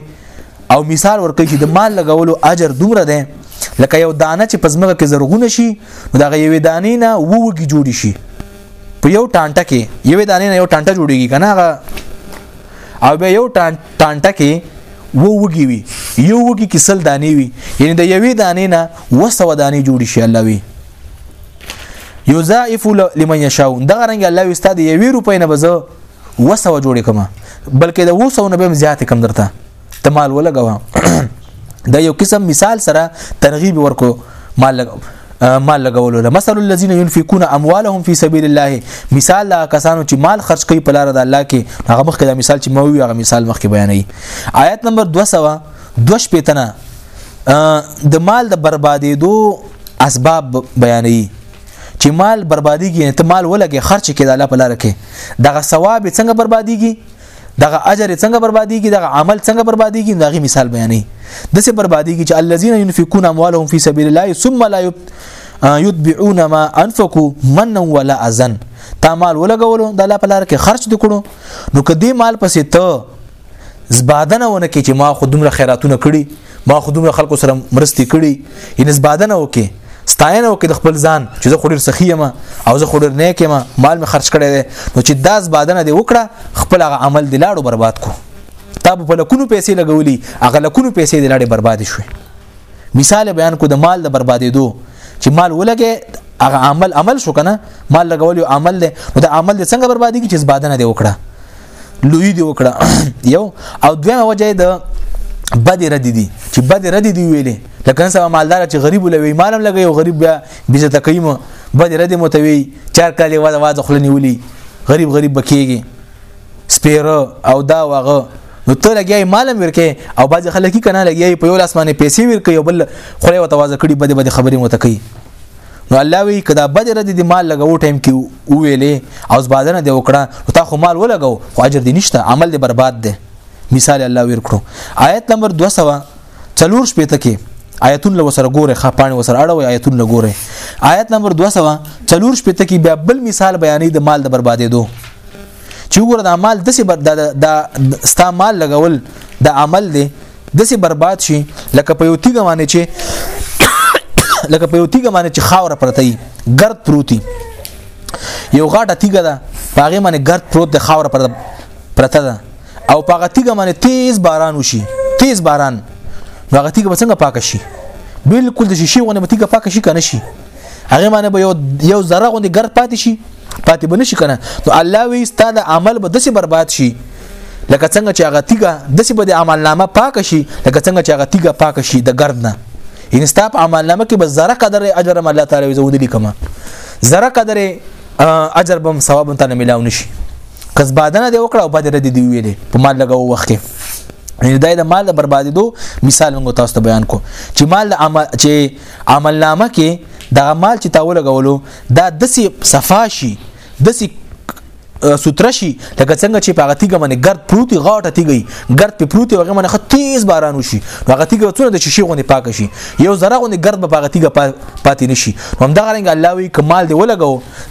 او مثال ورکړي چې د مال لګولو اجر دومره دی لکه یو دانه چې پزمغه کې زرغونه شي نو دا یو دانې نه ووږي جوړ شي په یو ټانټه کې یو دانې نه یو ټانټه جوړیږي کنه او به یو ټانټه ټانټه کې وو وګي وي یو وګي کې سل دانې وي یعنی د یوې دانې نه وسو دانې جوړ شي الله وي یضاعف لمن یشاء دغه رنګ الله وي استاد یوې روپۍ نه بزو وسو جوړ کما بلکې د وسو نه به زیات کم درته تمال ولګوا دا یو قسم مثال سره ترغیب ورکو مال مال لګولو له مثل الذين ينفقون اموالهم في سبيل الله مثال لا کسانو چې مال خرج کوي په لار د الله کې هغه مخکې دا مثال چې مو وی هغه مثال مخکې بیانې آیت نمبر 200 دوش پیتنه د مال د بربادېدو اسباب بیانې چې مال برباديږي ته مال ولګي خرج کې د الله په لار کې دغه ثواب څنګه برباديږي دغه اجر څنګه برباديږي دغه عمل څنګه برباديږي دغه مثال بیانې د څه برباديږي چې الذين ينفقون اموالهم في سبيل الله ثم لا يتبعون ما انفقوا منا ولا اذن تا مال ولګولو د الله په لار کې خرج وکړو نو کدی مال پسې ته زبادنه ونه کې چې ما خو دومره خیراتونه کړی ما خو دومره خلکو سره مرستې کړي یې نسبادنه وکي ستاینه وکي د خپل ځان چې زه خوري سخی یم او زه خوري نه کېم مال می خرج کړي دي نو چې داس بادنه دی وکړه خپل هغه عمل دی لاړو برباد کو تا په لکونو پیسې لګولي هغه لکونو پیسې دی لاړې برباد شوي مثال بیان کو د مال د بربادېدو چې مال ولګي هغه عمل عمل شو کنه مال لګول یو عمل دی نو د عمل د څنګه بربادي کی چې بادنه دی وکړه لوی دی وکړه یو او دویمه وجه د بد رد دي چې بد رد دي ویلې لکه سبا مالدار چې غریب لوي مالم لګي او غریب بیا بیزه تقیم بد رد متوي چار کاله واده واده خلنی ولي غریب غریب بکیږي سپیره او دا واغه نو ته لګیای مالم ورکه او باز خلک کنه لګیای په یو لاس باندې پیسې ورکه یو بل خو له وتوازه کړي بده بده خبرې متکي نو الله وی کدا بدر د دې مال لګاو ټیم کې ویلې او زبادنه دی وکړه نو تا خو مال ولګاو خو اجر دی نشته عمل دی برباد دی مثال الله ور کړو آیت نمبر 200 څلور شپې ته کې آیتون له وسره ګوره ښه پانی وسره اړوي آیتون له ګوره آیت نمبر 200 څلور شپې ته کې بیا بل مثال بیانې د مال د بربادې دو چې وګوره د مال د سه د ستا مال لګول د عمل دی دسه برباد شي لکه په یو تیګه باندې چې لکه په یو تیګه باندې چې خاور پرته وي ګرد پروتي یو غاټه تیګه ده پاغه باندې ګرد پروت د خاور پرته پرته ده او پاغه تیګه باندې تیز باران وشي تیز باران هغه تیګه څنګه پاک شي بالکل د شیشه ونه متیګه پاک شي کنه شي هغه باندې به یو یو ذره غوندي ګرد پاتې شي پاتې بنه شي کنه نو الله وی ستاده عمل به دسه برباد شي لکه څنګه چې هغه تیګه د سی په عمل نامه پاک شي لکه څنګه چې هغه تیګه پاک شي د ګرد نه ان ستاپ عمل نامه کې بس زره قدر اجر هم الله تعالی زو دلی کما زره قدر اجر بم ثواب ته نه ملاو نشي کس بادنه دی وکړه او بد ردی دی ویلې په مال لګاو وخت کې یعنی دای د مال د بربادیدو مثال موږ تاسو ته بیان کو چې مال عمل چې عمل نامه کې د مال چې تاول غولو دا د صفاشي د سي سوتره شي لکه څنګه چې په غتیګه باندې ګرد پروتي غاټه تیږي ګرد په پروتي هغه باندې خط تیز باران وشي هغه تیګه څونه د شیشې غونې پاک شي یو زره غونې ګرد په هغه تیګه پاتې نشي هم دا غرنګ الله وی کمال دی ولګو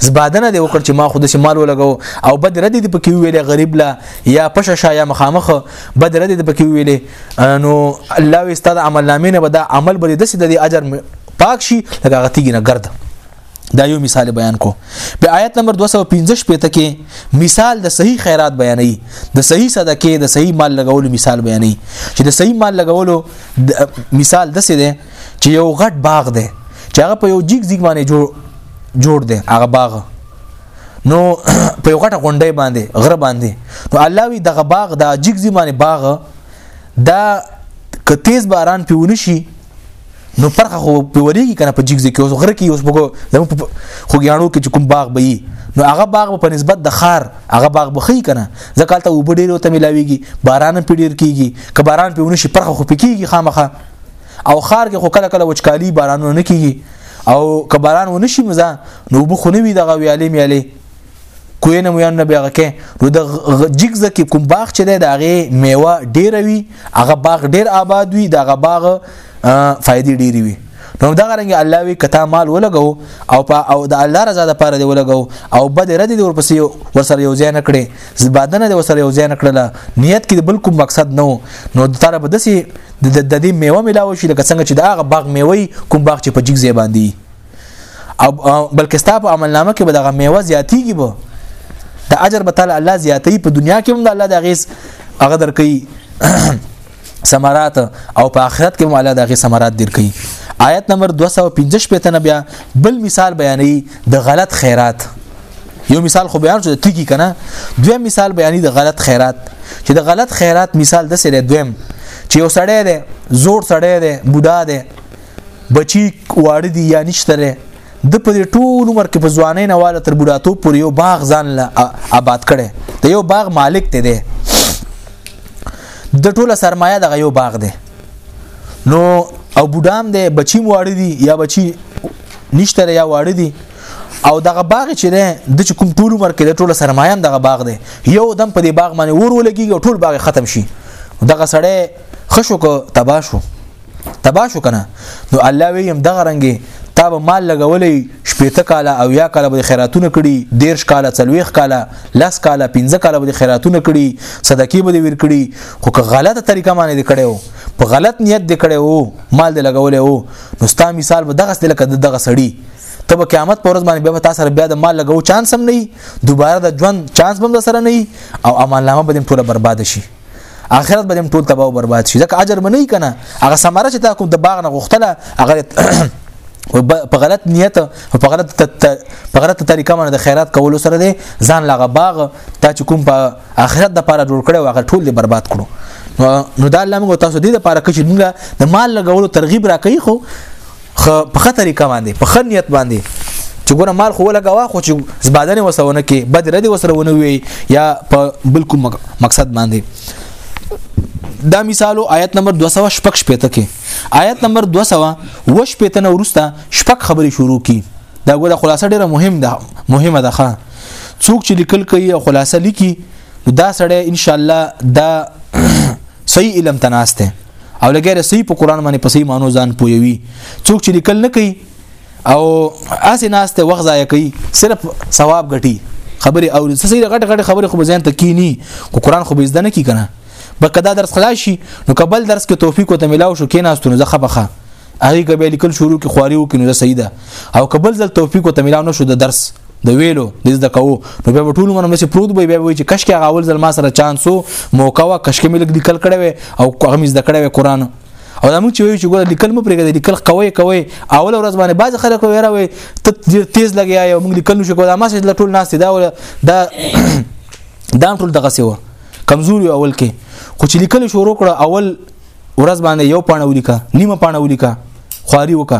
زبادنه دی وکړ چې ما خو د مال ولګو او بد ردی دی پکې ویلې غریب لا یا پشه شا یا مخامخ بد ردی دی پکې ویلې نو الله وی ستاسو عمل نامې نه بدا عمل بری د سې د اجر پاک شي لکه غتیګه نه ګرد دا یو مثال بیان کو په آیت نمبر 215 پته کې مثال د صحیح خیرات بیانې د صحیح صدقه د صحیح مال لګولو مثال بیانې چې د صحیح مال لګولو مثال د څه دی چې یو غټ باغ دی چې هغه په یو جیګ جیګ باندې جوړ جوړ دی هغه باغ نو په یو غټه غونډه باندې غره باندې نو الله وی دغه باغ دا جیګ جیګ باندې باغ دا که تیز باران پیونه شي نو پرخه خو په وریږي کنه په جګځي کې اوس غره کې اوس بګو زمو خو ګیانو کې کوم باغ به نو هغه باغ په نسبت د خار هغه باغ بخی کنه ځکه ته وب ډیر ته ملاویږي باران په ډیر کیږي که باران په ونشي پرخه خو پکېږي خامخه او خار کې خو کله کله وچکالي بارانونه نه کیږي او که باران ونشي مزه نو وب خو نه وي دغه ویالې میالې کوی نه میان نه بیاغه کې نو د جګزه کې کوم باغ چې دی د هغه میوه ډیره وي هغه باغ ډیر آباد وي د هغه باغ فائدې ډیری وي نو دا غرنګ الله وی کته مال ولګو او په او د الله رضا د پاره دی ولګو او بد رد دی ورپسې ورسره یو ځای نه کړي زبادنه دی ورسره یو ځای نه کړله نیت کې بل کوم مقصد نو نو د طرف دسی د دې میوه ملاوي شي لکه څنګه چې دا غ باغ میوي کوم باغ چې په جګ ځای باندې او بلکې ستا په عمل نامه کې به دغه میوه زیاتیږي به د اجر به تعالی الله زیاتې په دنیا کې هم د الله د غیس هغه درکې ثمرات او په آخرت کې هم الله د غیس ثمرات درکې آیت نمبر 215 په تنه بیا بل مثال بیانې د غلط خیرات یو مثال خو بیان شو تیږي کنه دویم مثال بیانې د غلط خیرات چې د غلط خیرات مثال د سره دویم چې یو سړی دی زور سړی دی بوډا دی بچی واړه دي یا نشته لري د په دې ټول عمر کې په ځوانۍ نه واله تر بډاتوب پورې یو باغ ځان له آباد کړي د یو باغ مالک ته دی د ټوله سرمایه دغه یو باغ دی نو او بډام دی بچی واړه دي یا بچی نشته یا واړه دي او دغه باغ چې ده د چې کوم ټول عمر کې د ټوله سرمایه هم دغه باغ دی یو دم په دې باغ باندې ور ولګي او ټول باغ ختم شي دغه سړی خشو کو تباشو تبا شو کنه نو الله ویم دغه رنګي تا به مال لګولې شپېته کاله او یا کاله به خیراتونه کړي دیرش کاله څلويخ کاله لس کاله پنځه کاله به خیراتونه کړي صدقې به ور کړي خو که غلطه طریقه باندې دې کړو په غلط نیت دې کړو مال دې لګولې وو نو ستا مثال به دغه ستل کده دغه سړی ته به قیامت پر ورځ باندې به تاسو سره بیا د مال لګو چانس هم نه دوباره د ژوند چانس هم سره نه او عمل نامه به پوره برباد شي اخرت به هم ټول تباہ او برباد شي ځکه اجر منی کنه هغه سمره چې تا کوم د باغ نه غوښتله هغه په غلط نیت په غلط په غلط طریقه باندې د خیرات کولو سره دی ځان لغه باغ تا چې کوم په آخرت د پاره جوړ کړو هغه ټول دی برباد کړو نو دا الله موږ تاسو دې د پاره کې چې موږ د مال لګولو ترغیب راکې خو په خه طریقه باندې په خه نیت باندې چې ګوره مال خو لګوا خو چې زبادنه وسونه کې بد ردی وسره ونه وي یا په بالکل مقصد باندې دا مثالو آیت نمبر 200 شپک شپته کې آیت نمبر 200 و شپته نو ورسته شپک خبري شروع کی دا ګوره خلاصه ډیره مهم ده مهمه ده ښا څوک چې لیکل کوي او خلاصه لیکي دا سړی ان شاء الله دا صحیح علم تناسته او لګره صحیح په قران باندې په صحیح مانو ځان پویوي څوک چې لیکل نه کوي او اسې ناس ته وخت ضایع کوي صرف ثواب غټي خبره او سړي غټ غټ خبره خو ځان ته کینی او قران خو به زده نه کی کنه بکدا درس خلاص شي نو کبل درس کې توفیق او ته ملاو شو کیناستو نه زخه بخه هغه کبه لیکل شروع کی خواري وکړي نو صحیح ده او قبل ځل توفیق او تملا نو شو د درس د ویلو د زده کوو نو به ټول مونږ مې پروت به به وي چې کشکې هغه اول ځل ما سره چانسو موقع وا کشکې مې لیکل کړي وي او هغه مې زده کړي وي قران او دا موږ چې وایو چې ګوره لیکل مو پرېږده لیکل قوي قوي اول ورځ باندې باز خلک ویره وي ته ډیر تیز لګیا یو موږ لیکل نشو کولای ما سره ټول ناس دا ولا دا دا ټول دغه سیو کمزوري اول کې خو چې لیکل شروع کړه اول ورځ باندې یو پانه ولیکا نیمه پانه ولیکا خواري وکا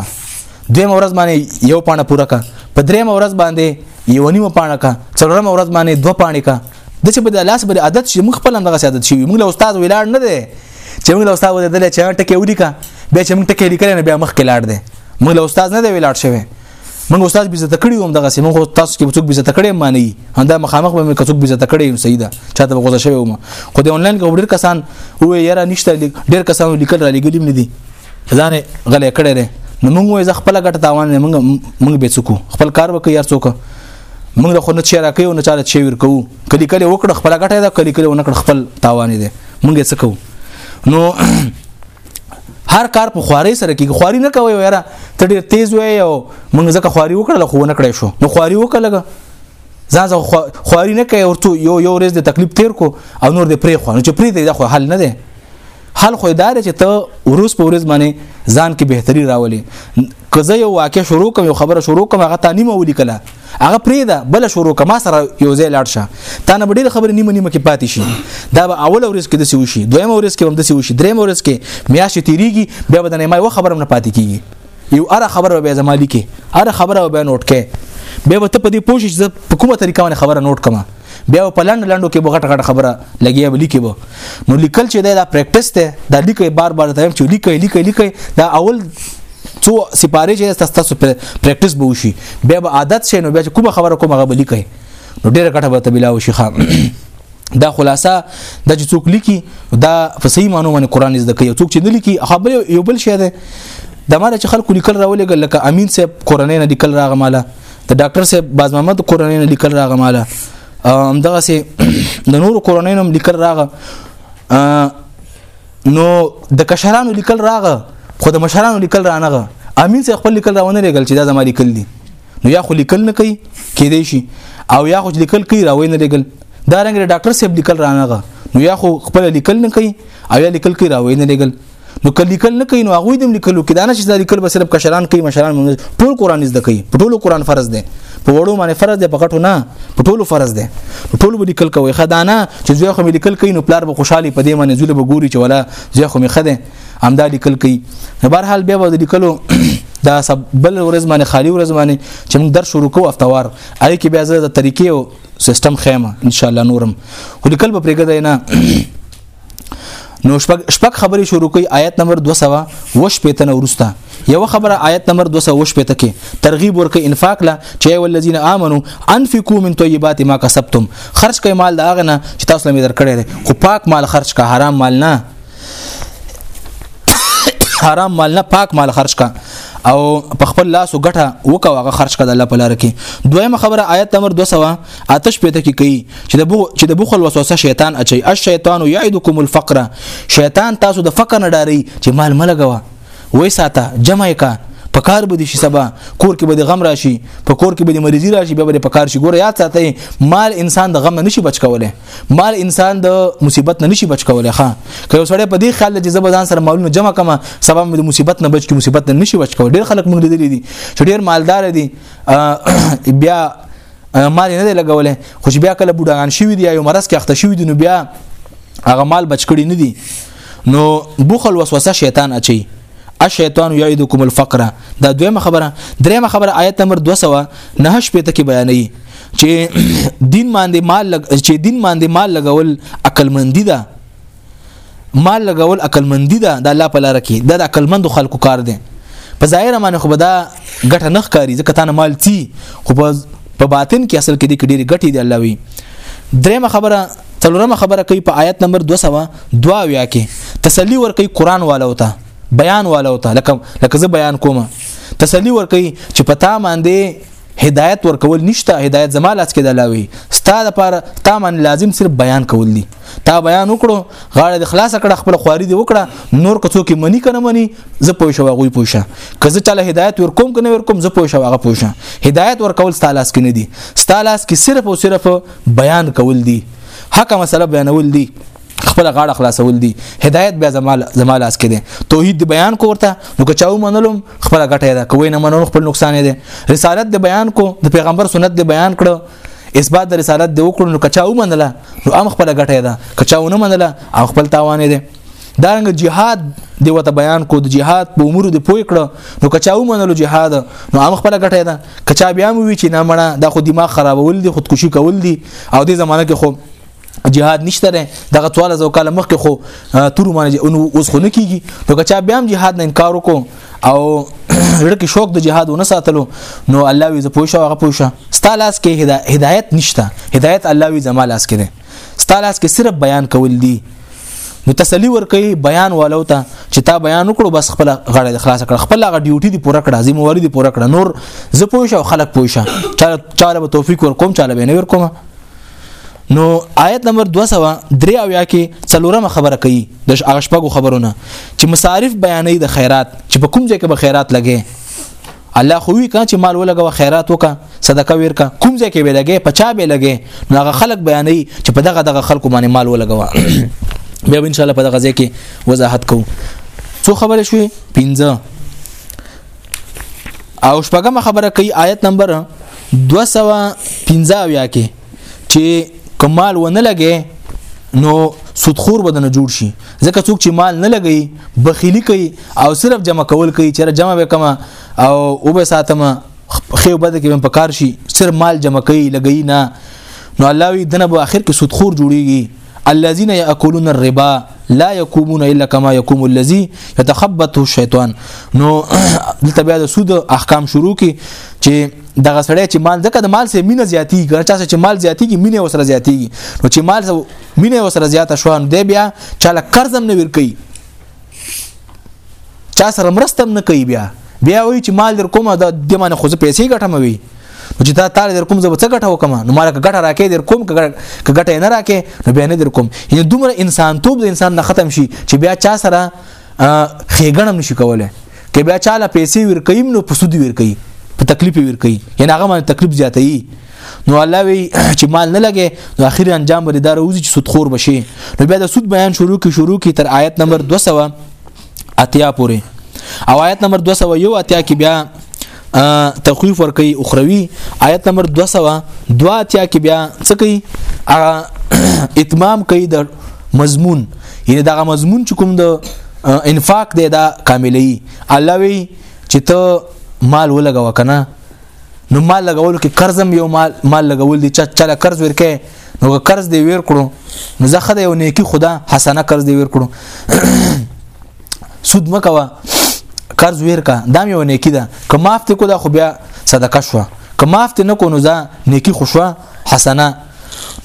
دیم ورځ باندې یو پانه پوره کا په دریم ورځ باندې یو نیمه پانه کا څلورم ورځ باندې دوه پانه کا د چې په لاس باندې عادت شي موږ خپل همدغه عادت شي موږ له استاد ویلاړ نه دی چې موږ له استاد ودل چې ټکه ولیکا بیا چې موږ ټکه لیکل نه بیا مخ کې لاړ دی موږ له استاد نه دی ویلاړ شوی من استاد به زده کړی وم دغه سیمه خو تاسو کې څوک به زده کړی معنی دا مخامخ به مې څوک به زده کړی نو سیدا چاته به غوسه شوی وم خو د انلاین کې ډیر کسان و یاره نشته ډیر کسان لیکل را لګلیم نه دي ځان غلې کړی دی نو موږ وې خپل ګټه تاوان نه موږ موږ به څوک خپل کار وکړ یار څوک موږ له خو نه چیرې کوي نه چاله چی ور کوو کلی کلی وکړه خپل ګټه ده کلی کلی ونکړه خپل تاوان دي موږ څه کوو نو هر کار په خواري سره کیږي خواري نه کوي یاره ته ډیر تیز وای او موږ ځکه خواري وکړل خو نه کړی شو نو خواري وکړل ځان خواري نه کوي ورته یو یو ورځ د تکلیف تیر کو او نور د پرې خو نو چې پرې دی دا خو حل نه دی حل خو اداره چې ته ورس په ورځ باندې ځان کې بهتري راولي که زه یو واقع شروع کوم یو خبره شروع کوم هغه تا نیمه ولیکله هغه پرې ده بل شروع کما سره یو ځای لاړ شه تا نه ډېر خبرې نیمه نیمه کې پاتې شي دا به اول ورځ کې د سی وشي دویم ورځ کې هم د سی وشي دریم ورځ کې میاشتې تیریږي بیا به د نه ما یو خبره نه پاتې کیږي یو اره خبره به زما لیکي اره خبره به نوٹ کې به ته په دې پوښښ چې په کومه طریقه باندې خبره نوٹ کما بیا په لند لندو کې بغټ غټ خبره لګي به لیکي به نو لیکل چې دا پریکټیس ته دا لیکي بار بار ته چې لیکي لیکي لیکي دا اول څو سپاره چې تاسو پریکټیس به وشي بیا به عادت شي نو بیا کومه خبره کومه غو لیکي نو ډیره کټه به تبلا وشي خام دا خلاصه د چې څوک لیکي دا په صحیح معنی باندې قران زده کوي څوک چې نه لیکي خبر یو بل شی دی د ماره چې خلکو لیکل راولېګل لکه امین صاحب کورنۍ نه لیکل راغماله د ډاکټر صاحب باز محمد کورنۍ نه لیکل راغی مالا ام دغه سي د نور کورنۍ نه لیکل راغی نو د کشرانو لیکل راغی خو د مشرانو لیکل رانغه امین سه خپل لیکل راونه لګل چې دا زما لیکل دي نو یا خو لیکل نه کوي کېدې شي او یا خو لیکل کوي راوي نه لګل دا رنګ ډاکټر صاحب لیکل رانغه نو یا خو خپل لیکل نه کوي او یا لیکل کوي راوي نه لګل نو کله لیکل نه کوي نو هغه دې لیکلو کې دا نه چې دا لیکل به صرف کشران کوي مشران مونږ ټول قران زده کوي په ټولو قران فرض دی په وړو باندې فرض دی په غټو نه په ټولو فرض دی په ټولو به لیکل کوي خدانه چې زه خو لیکل کوي نو پلار به خوشحالي په دې باندې زوله به ګوري چې ولا زه خو می خده همدا لیکل کوي نو بهر حال بیا به لیکلو دا سب بل ورځ باندې خالی ورځ باندې چې موږ درس شروع کوو افتوار اړي کې بیا زه د طریقې او سیستم خیمه ان شاء الله نورم ولیکل به پرېګدای نه نو شپږ شپږ خبرې شروع کوي آیت نمبر 200 وش پته نه ورسته یو خبره آیت نمبر 200 وش پته کې ترغیب ورکې انفاق لا چې ولذین امنو انفقوا من طیبات ما کسبتم خرج کړئ مال دا غنه چې تاسو لمه درکړی او پاک مال خرج کا حرام مال نه حرام مال نه پاک مال خرج کا او په خپل لاس وګټه وکوه خرج کا د الله په لار کې دویمه خبره آیت نمبر 200 آتش پته کې کوي چې د چې د بخل وسوسه شیطان اچي الشیطان یعدکم الفقر شیطان تاسو د فقر نه ډاري چې مال ملګوا وای ساته جمع کا په کار به دي شي سبا کور کې به د غم راشي په کور کې به د مریضي راشي به په کار شي ګوره یاد ساتي مال انسان د غم نه نشي بچ کوله مال انسان د مصیبت نه نشي بچ کوله ښا که یو سړی په دې خیال چې زب ځان سره مالونه جمع کما سبا مې د مصیبت نه بچ کی مصیبت نه نشي بچ کوله ډیر خلک مونږ لیدلې دي چې ډیر مالدار دي بیا مال نه دی لګولې خو چې بیا کله بوډاګان شوی دی یو مرز کې اخته شوی دی نو بیا هغه مال بچ کړی نه دی نو بخل وسوسه شیطان اچي الشیطان یعیدکم الفقر دا دویمه خبره دریمه خبره آیت نمبر 200 نه شپې ته کې بیانې چې دین باندې مال لګ چې دین باندې مال لګول عقل مندي ده مال لګول عقلمندي ده د الله په لار کې دا د عقلمندو خلکو کار دی په ظاهر باندې خو به دا ګټه نه ښکاري ځکه تانه مال تي خو په باطن کې اصل کې د ډېری ګټې دی الله وی درېمه خبره څلورمه خبره کوي په آیت نمبر 202 ویا کې تسلی ور کوي قران والو ته بیان والو ته لکه لکه زه بیان کوم تسلی ور کوي چې پتا باندې هدایت ورکول نشته هدایت زما لاس کې د لاوي ستاده پر تامن لازم صرف بیان کول دي تا بیان وکړو غاړه د خلاص کړه خپل خواري دی وکړه نور که څوک منی کنه منی زه پوه شو غوي پوه شه که زه چاله هدایت ور کوم کنه ور کوم زه پوه شو هغه پوه شه هدایت ور کول ستالاس کې نه دي ستالاس کې صرف او صرف بیان کول دي حق مسله بیانول دي خپل غاړه خلاصول دي هدایت بیا زمال زمال اس کې دي توحید دی بیان کو ورته نو که چاو منلم خپل غټه ده کوی نه منلم خپل نقصان دي رسالت دی بیان کو د پیغمبر سنت دی بیان کړو اثبات د رسالت دی وکړو نو کچا ومنله نو ام خپل غټه ده کچا ونه منله او خپل تاوان دی دارنګ جهاد دی وته بیان کو د جهاد په امور دی پوی کړو نو کچا ومنلو جهاد نو ام خپل غټه ده کچا بیا مو وی چې نه مړه د خو دماغ خرابول دي خودکشي کول دي او د زمانه کې خو جهاد نشته ده دغه تواله زو کاله مخکې خو تور باندې اوس خو نه کیږي نو که چا بیا هم جهاد نه انکار وکړو او لړکی شوق د جهاد ونه ساتلو نو الله وی ز پوښه هغه پوښه ستالاس کې هدایت نشته هدایت الله وی زما لاس کې ده ستالاس کې صرف بیان کول دي نو تسلی ورکي بیان والو ته چې تا بیان وکړو بس خپل غړې د خلاص کړ خپل غړ ډیوټي دی پوره کړه ذمہ واری دی پوره کړه نور زه پوه شو خلک پوه شه چاله به توفیق ورکوم چاله به نه ورکوم نو آیت نمبر 203 او یا کې څلورمه خبره کوي د هغه شپږو خبرونه چې مصارف بیانې د خیرات چې په کوم ځای کې به خیرات لګي الله خو وی کان چې مال ولګو خیرات وکا صدقه ورکا کوم ځای کې به لګي پچا به لګي نو هغه خلک بیانې چې په دغه دغه خلکو باندې مال ولګو بیا ان شاء الله په دغه ځای کې وضاحت کوو څو خبرې شوې پنځه او شپږم خبره کوي آیت نمبر 215 یا کې چې کمال ونه لګي نو سودخور بدن جوړ شي ځکه څوک چې مال نه لګي بخیلی کوي او صرف جمع کول کوي چې جمع وکما او او به ساتمه خو بده کې په کار شي سر مال جمع کوي لګي نه نو الله وی دنه په اخر کې سودخور جوړیږي الذين ياكلون الربا لا يقومون الا كما يقوم الذي يتخبطه الشيطان نو دلته بیا د سود احکام شروع کی چې دغه سړی چې مال دغه د مال سه مینه زیاتی ګر چا چې مال زیاتی کی مینه وسره زیاتی نو چې مال مینه وسره زیاته شو دی بیا چاله قرض هم نه ور کوي چا سره مرسته نه کوي بیا بیا وایي چې مال در کومه د دې باندې خو زه پیسې ګټم وي نو چې تا تاله در کوم زه به څه ګټه وکم نو مالک ګټه راکې در کوم که ګټه نه راکې نو بیا نه در کوم یعنی دومره انسان توپ د انسان نه ختم شي چې بیا چا سره خېګنم نشي کولای کې بیا چاله پیسې ور کوي نو په سود ور کوي په تکلیف ور کوي یعنی هغه باندې تکلیف زیاتوي نو الله وی چې مال نه لګي نو اخر انجام به دار وځي چې سود خور بشي نو بیا د سود بیان شروع کی شروع کی تر آیت نمبر 200 اتیا پورې او آیت نمبر 201 اتیا کې بیا تخویف ور کوي اخروی آیت نمبر 200 دوا اتیا کې بیا څه کوي اتمام کوي د مضمون یعنی دغه مضمون چې کوم د انفاق دی دا کاملی الله وی چې ته مال ولګو کنه نو مال لګولو کې قرض هم یو مال مال لګول دي چې چاله قرض ورکه نو قرض دی ویر کړو نو زخه دی یو نیکی خدا حسنه قرض دی ویر کړو سود مکوا قرض ویر کا دا یو نیکی ده که معاف ته کو دا خو بیا صدقه شو که معاف ته نه کو نو ځا نیکی خوشوا حسنه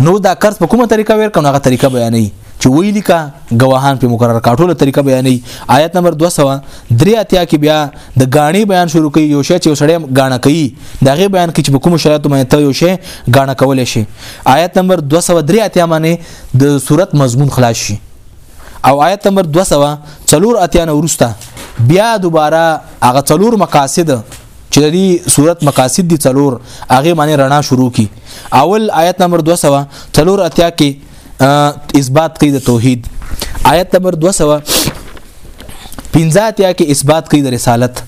نو دا قرض په کومه طریقه ورکړو هغه طریقه بیانې چې ویلی کا گواهان په مقرر کاټوله طریقه بیانې آیت نمبر 203 اتیا کې بیا د غاڼې بیان شروع کوي یو شی چې وسړی غاڼه کوي دغه بیان کې چې په کوم شرایطو باندې ته یو شی غاڼه کول شي آیت نمبر 203 اتیا باندې د صورت مضمون خلاص شي او آیت نمبر 200 څلور اتیا نه ورسته بیا دوباره هغه څلور مقاصد چې د دې صورت مقاصد دي څلور هغه معنی رڼا شروع کی اول آیت نمبر 200 څلور اتیا کې اثبات کوي د توحید آیت نمبر 200 پنځاتیا کې اثبات کوي د رسالت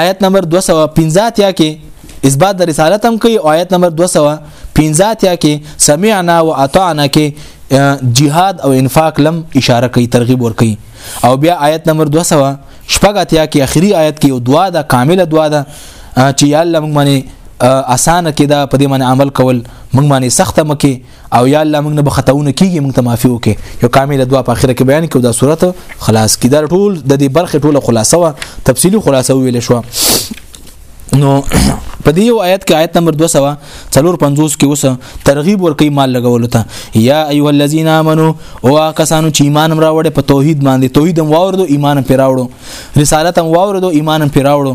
آیت نمبر 200 پنځاتیا کې اثبات د رسالت هم کوي آیت نمبر 200 پنځاتیا کې سمعنا واطعنا کې جهاد او انفاق لم اشاره کوي ترغیب ور کوي او بیا آیت نمبر 200 شپږ اتیا کې اخري آیت کې یو دعا ده کامله دعا ده چې یا الله موږ باندې اسانه کې دا په دې باندې عمل کول موږ باندې سخته مکه او یا الله موږ نه بختونه کیږي موږ ته معافي وکي یو کامل دعا په اخر کې بیان کړو دا صورت خلاص کیدار ټول د دې برخه ټوله خلاصه وا تفصیلی خلاصه ویل شو نو په دې یو آیت کې آیت نمبر 200 450 کې اوس ترغیب ورکې مال لګولو ته یا ایه الذین آمنو او کسانو چې ایمان راوړې په توحید باندې توحید هم واوردو ایمان هم پیراوړو رسالت هم واوردو ایمان هم پیراوړو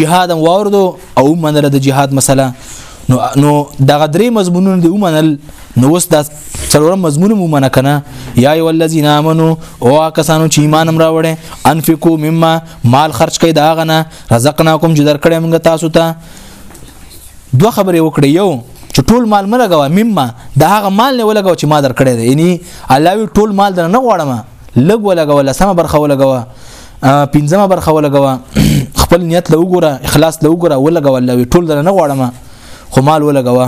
جهاد هم واوردو او منره د جهاد مسله نو نو دغه درې مضمونونه دی ومنل نو وس دا څلورم مضمون مو منه کنه یا ای ولذین امنو او کسانو چې ایمان امر وړي انفقو مما مال خرج کړي دا غنه رزقناکم چې درکړې موږ تاسو ته دوه خبرې وکړې یو چې ټول مال ملګوا مما دا هغه مال نه ولګو چې ما درکړې دی یعنی علاوه ټول مال در نه غواړم لګ ولګو لسمه برخه ولګو پنځمه برخه ولګوا خپل نیت له وګوره اخلاص له وګوره ولګوا الله ټول در نه غواړم خو مال ولګوا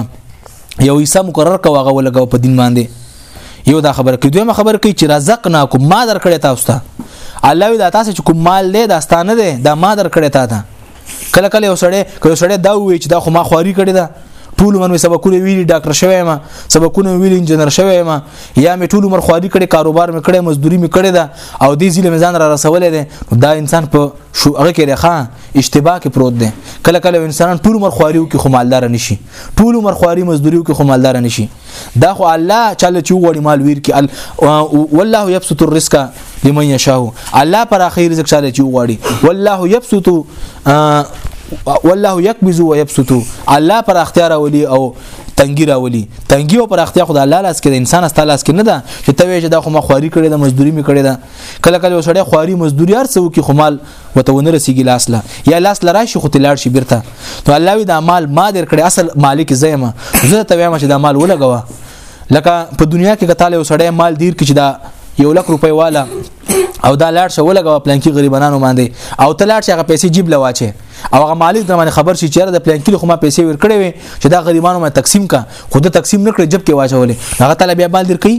یو حصہ مقرر کوا غو لګو په دین باندې یو دا خبره کوي دویمه خبره کوي چې رزقناکم ما درکړی تاسو ته الله وی دا تاسو چې کوم مال دی دا ستانه دی دا ما درکړی تا ته کله کله یو سړی کله سړی دا وی چې دا خو ما خواري کړی ده ټول عمر مې سبقونه ویلي ډاکټر شوی ما سبقونه ویلي انجنیر شوی ما یا مې ټول عمر خواري کړې کاروبار مې کړې مزدوري مې کړې ده او دې ځله مې ځان را رسولې ده دا انسان په شو هغه کې رخه اشتباه کې پروت ده کله کله انسان ټول عمر خواري وکي خو مالدار نشي ټول عمر خواري مزدوري کې خو مالدار نشي دا خو الله چاله چې وړي مال ویر کې والله يبسط الرزق لمن يشاء الله پر اخر رزق چاله چې وړي والله يبسط والله يقبض ويبسط الله پر اختیار ولي او تنګي راولي تنګي او پر اختیار خدای الله لاس کې د انسان است لاس کې نه ده چې ته وې چې دا خو ما خواري کړې ده مزدوري مې کړې ده کله کله وسړی خواري مزدوري هر څه وکي خمال وته ونه رسیږي لاس لا یا لاس لرا شي خو تلاړ شي بیرته نو الله وی دا مال ما در کړی اصل مالک زېما زه ته وایم چې دا مال ولګوا لکه په دنیا کې کتاله وسړی مال دیر کې چې دا یو لک روپۍ والا او دا لاړ شو لګو پلانکی غریبانو باندې او ته لاړ شي هغه پیسې جیب لواچې او هغه مالک د باندې خبر شي چې د پلانکی خو ما پیسې ورکړې وي چې دا غریبانو ما تقسیم کا خود تقسیم نکړي جب کې واچولې هغه طالب بیا بال درکې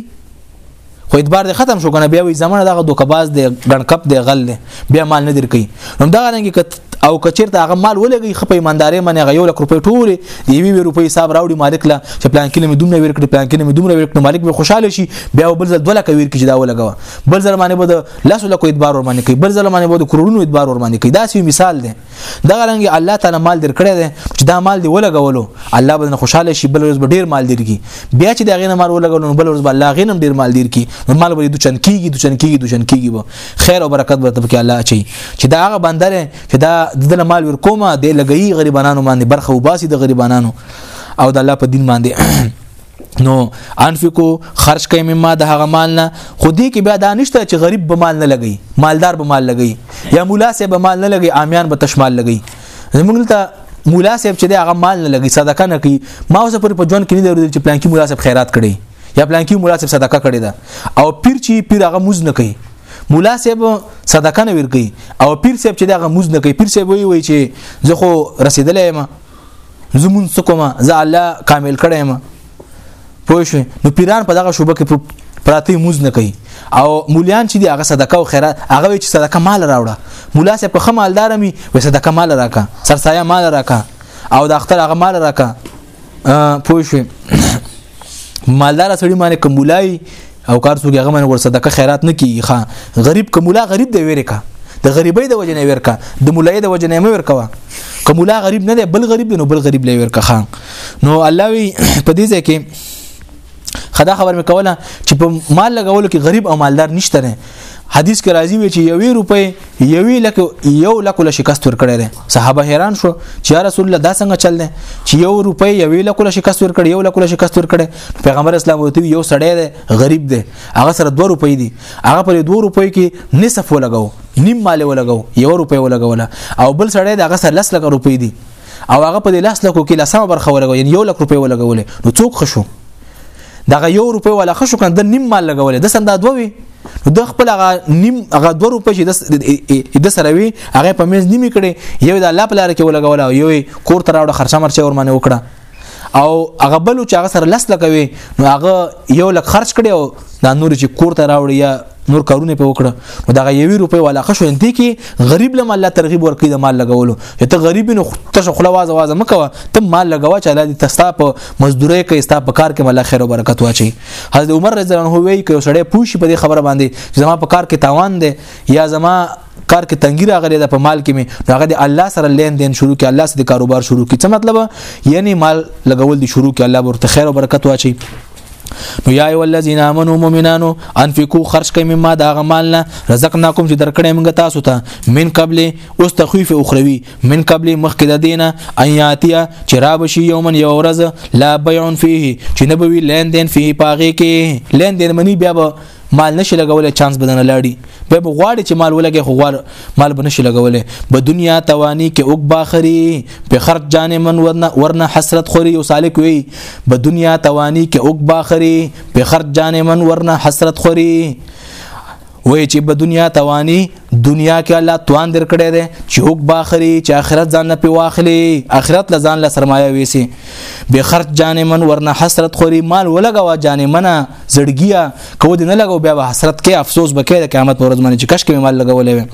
خو اعتبار دې ختم شو کنه بیا وي زمونه دغه دوکباز دې ګڼ کپ دې غل دې بیا مال نه درکې نو دا رنګ او کچیرته هغه مال ولګي خپې ایماندارې منې غيو لک روپې ټوله دی وی وی روپې حساب راوړي مالک لا چې پلان کې مې دومره ورکړي پلان کې مې دومره ورکړي مالک به خوشاله شي بیا بل ځل دوله کوي چې دا ولګوا بل ځل باندې بده لاسو لکو اعتبار ور باندې کوي بل ځل باندې بده کرونو اعتبار ور باندې کوي دا سی مثال دی دا رنګ الله تعالی مال در کړی دی چې دا مال دی ولګولو الله به خوشاله شي بل ورځ ډیر مال درګي بیا چې دا غینه مال ولګولو بل ورځ الله غینم ډیر مال درکي نو مال به دوچن کیږي دوچن کیږي دوچن کیږي به خیر او برکت به تبکه الله چي چې دا هغه بندر چې دا د مال ور کومه د لګي غریبانو باندې برخه وباسي د غریبانو او د الله په دین باندې نو انفقو خرج کئ مما د هغه مال نه خو دې کې بیا دا نشته چې غریب به مال نه لګي مالدار به مال لګي یا مولا سه به مال نه لګي عامیان به تشمال لګي زمونږ ته مولا صاحب چې هغه مال نه لګي صدقه نه کوي ما اوس پر په ژوند کې نه درول چې پلان کې مولا صاحب خیرات کړي یا پلان کې مولا صاحب صدقه کړي ده او پیر چې پیر هغه موز نه کوي مولا صاحب صدقه نه ورګي او پیر صاحب چې هغه موز نه کوي پیر صاحب وی وی چې زه خو رسیدلې ما زمونږ کومه زه الله کامل کړی ما پوه شو نو پیران په دغه شوبه کې پراتی موز نه کوي او مولیان چې دی هغه صدقه او خیرات هغه چې صدقه مال راوړه مولا سه په خمالدار می و صدقه مال راکا سرسایه مال راکا او د اختر هغه مال راکا پوه شو مالدار سړي باندې کوم مولای او کار څوګي هغه باندې ور صدقه خیرات نه کیږي ښا غریب کوملا غریب دی ویره کا د غریبۍ د وجې نه ورکا د مولای د وجې نه مې ورکوا کوملا غریب نه دی بل غریب نو بل غریب لې ورکا خان نو الله وی په دې ځای کې خدا خبر مې کوله چې په مال لګولو کې غریب او مالدار نشته نه حدیث کې راځي وی چې یوې روپې یوې لکه یو لکه له شکست ور کړی دی صحابه حیران شو چې رسول الله دا څنګه چل دی چې یو روپې یوې لکه له شکست ور کړی یو لکه له شکست ور کړی پیغمبر اسلام ورته یو سړی دی غریب دی هغه سره 2 روپۍ دي هغه پر 2 روپۍ کې نصف ولګاو نیم مال ولګاو یو روپۍ ولګاوله او بل سړی دی هغه سره 10 لک روپۍ دي او هغه په 10 لکو کې لسمه برخه ولګاو یعنی یو لک روپۍ ولګولې نو څوک خشو دغه یو روپۍ ولا خشو کنه د نیم مال لګولې د سندا دوه وي د خپل هغه نیم هغه 2 روپۍ چې د سره وي هغه په میز نیمه کړي یو د الله په لار کې ولګول او یو کور تراوړه خرچه مرچه ورمنه وکړه او هغه بل چې هغه سره لس لکوي نو هغه یو لک خرج کړي او دا نور چې کور ته راوړي یا نور کارونه په وکړه نو دا یوې روپۍ ولا خښو دي کې غریب لم الله ترغیب ورکړي د مال لګولو چې ته غریب نو ته خپل واز واز مکوه ته مال لګوا چې الله دې تستا په مزدوري کې استا په کار کې مله خیر او برکت واچي حضرت عمر رضی الله عنه وی کې سړی پوښي په دې خبره باندې چې زما په کار کې تاوان دی یا زما کار کې تنګي راغلی ده په مال کې مې هغه د الله سره لین دین شروع کې الله سره کاروبار شروع کې څه مطلب یعنی مال لګول دي شروع کې الله ورته خیر او برکت واچي نو یا ای ولذین امنو مومنانو انفقوا خرج کئ مما دا غمالنا رزقناکم چې درکړې موږ تاسو ته من قبل اوس تخویف اخروی من قبل مخکې د دینه ایاتیا چې را بشي یومن یو ورځ لا بیع فيه چې نبوي لین دین فيه پاغه کې لین دین منی بیا به مال نشي لګولې چانس بدن لاړي به بغواړي چې مال ولګي خو غوار مال به نشي لګولې په دنیا توانی کې اوګ باخري په خرج جانې من ورنه ورنه حسرت خوري او سالک وي په دنیا توانی کې اوګ باخري په خرج جانې من ورنه حسرت خوري وای چې په دنیا توانی دنیا کې الله توان درکړي دي چې حق باخري چې آخرت ځان نه پی واخلي آخرت له ځان له سرمایه وېسي به خرج جانې من ورنه حسرت خوري مال ولګوا جانې منه زړګیا کو دې نه لګو بیا به حسرت کې افسوس بکې د قیامت پر ورځ باندې چې کش کې مال لګولې وي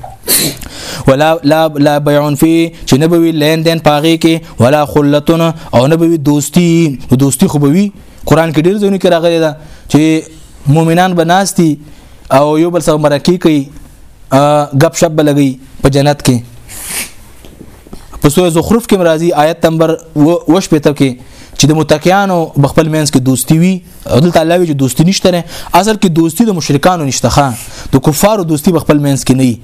ولا لا لا بيعون في چې نه بوي لین دین پاغي کې ولا خلتون او نه بوي دوستي دوستي خو بوي قران کې ډیر ځونه کې راغلي دا چې مؤمنان بناستي او یو بل سره مرکی کوي غب شپ لګي په جنت کې په سوره زخرف کې مرাজি آیت نمبر 28 کې چې د متقینانو بخپل مینس کې دوستي وي او دلته الله وی چې دوستی نشته نه اصل کې دوستی د مشرکانو نشته ښا د کفارو دوستی په خپل منځ کې نه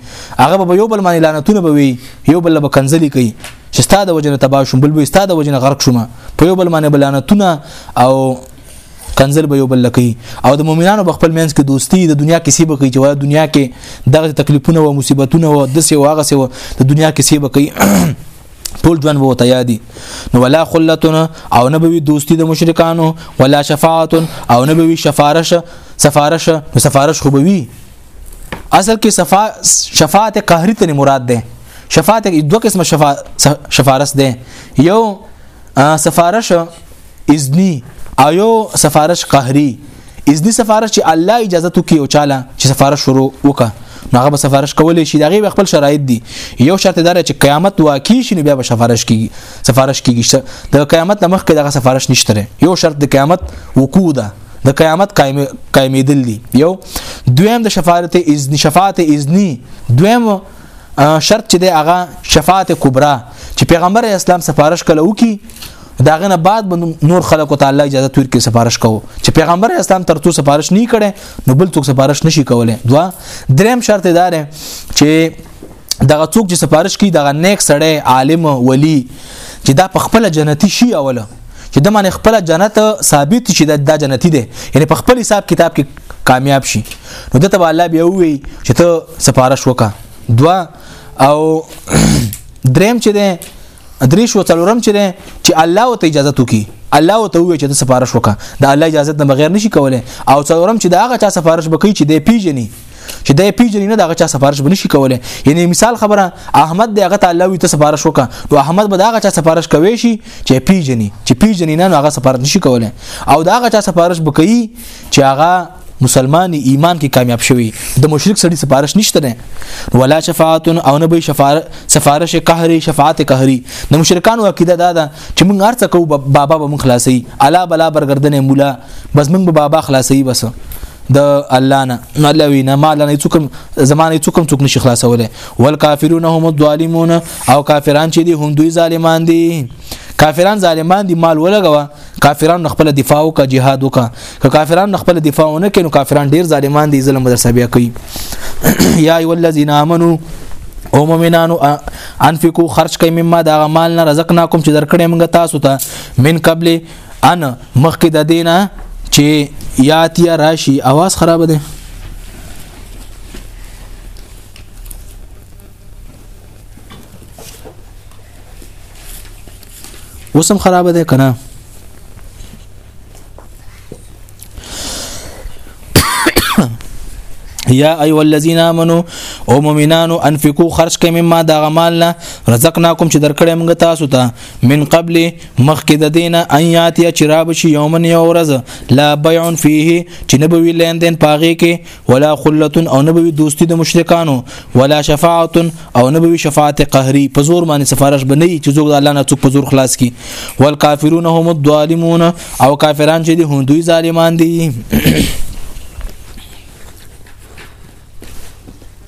هغه به یو بل باندې لعنتونه به وي یو بل به کنځلې کوي چې ستاده وجنه تبا شوم بل به ستاده وجنه غرق شوم په یو بل باندې بلانتونه او کنزل به یو بل لکی او د مؤمنانو په خپل منځ کې دوستی د دنیا کې سیبه کوي چې ولا دنیا کې دغه تکلیفونه او مصیبتونه او د سی واغه سی د دنیا کې سیبه کوي ټول ژوند به وته یادي نو ولا خلتنا او نه به دوستی د مشرکانو ولا شفاعت او نه به شفارش سفارش نو سفارش خو به وي اصل کې صفا شفاعت قهری ته مراد ده شفاعت دوه قسمه شفا شفارس ده یو سفارش اذنی او یو سفارش قهری اذنی سفارش چې الله اجازه تو کې او چاله چې سفارش شروع وکړه نو هغه به سفارش کولای شي دغه خپل شرایط دي یو شرط دار چې قیامت واقع شي نو بیا به سفارش کیږي سفارش کیږي د قیامت لمخ کې دغه سفارش نشته یو شرط د قیامت وقوع ده د قیامت قائم قائمېدل دي یو دویم د شفاعت اذن شفاعت اذنی دویم شرط چې د هغه شفاعت کبرا چې پیغمبر اسلام سفارش کله وکي داغه نه بعد به نور خلکو ته الله اجازه تور کې سفارش کوو چې پیغمبر اسلام ترته سفارش نه کړي نو بل څوک سفارش نشي کولای دوا دریم شرط دار چې دغه څوک چې سفارش کوي دغه نیک سړی عالم ولی چې دا په خپل جنتی شي اوله چې د باندې خپل جنت ثابت شي دا جنتی دی یعنی په خپل حساب کتاب کې کامیاب شي نو دته به الله بیا وی چې ته سفارش وکا دوا او دریم چې ده درې شو څلورم چې چې الله او ته اجازه توکي الله او ته وی چې د سفارش وکا د الله اجازه نه بغیر نشي کولای او څلورم چې دا هغه چا سفارش بکې چې د پیجنې چې د پیجنې نه دا هغه چا سفارش بنشي کولای یعنی مثال خبره احمد د هغه تعالی وی ته سفارش وکا نو احمد به دا هغه چا سفارش کوي شي چې پیجنې چې پیجنې نه هغه سفارش نشي کولای او دا هغه چا سفارش بکې چې هغه مسلمان ایمان کې کامیاب شوی د مشرک سړي سفارش نشته نه ولا شفاعت او نه به شفاعت سفارش قهري شفاعت قهري د مشرکانو عقیده دا ده چې موږ هرڅه کو بابا به موږ خلاصي الا بلا برګردنې مولا بس موږ به بابا خلاصي بس د الله نه نو الله وینا ما لنه څوک زمانه څوک څوک نشي خلاصوله والکافرون هم الظالمون او کافران چې دي هم دوی ظالمان دي کافران ظالمان دي مال ولګوا کافرانو نه خپل دفاع وکړه jihad وکړه که کافرانو نه خپل دفاع ونه کړي نو کافران ډیر ظالمان دي ظلم در سره بیا کوي یا ای الذین آمنو او مؤمنانو انفقوا خرج کئ مما دا مال نه رزقناکم چې درکړې موږ تاسو ته من قبل ان مخکې د دینه چې یاتیا راشي اواز خراب دی وسم خراب ده کنه یا ایو الذین آمنو او مؤمنانو انفقوا خرج کئ مما دا غمال نه رزقناکم چې درکړې موږ تاسو ته من قبل مخکې د دینه ان یاتیا چراب شي یومن یو ورځ لا بیع فیه چې نبوی لیندین پاغي کې ولا خلت او نبوي دوستي د مشرکانو ولا شفاعت او نبوي شفاعت قهري په زور باندې سفارش بنئي چې زوګ الله نه څوک په زور خلاص کی والکافرون هم الظالمون او کافران چې دي هندوی ظالمان دي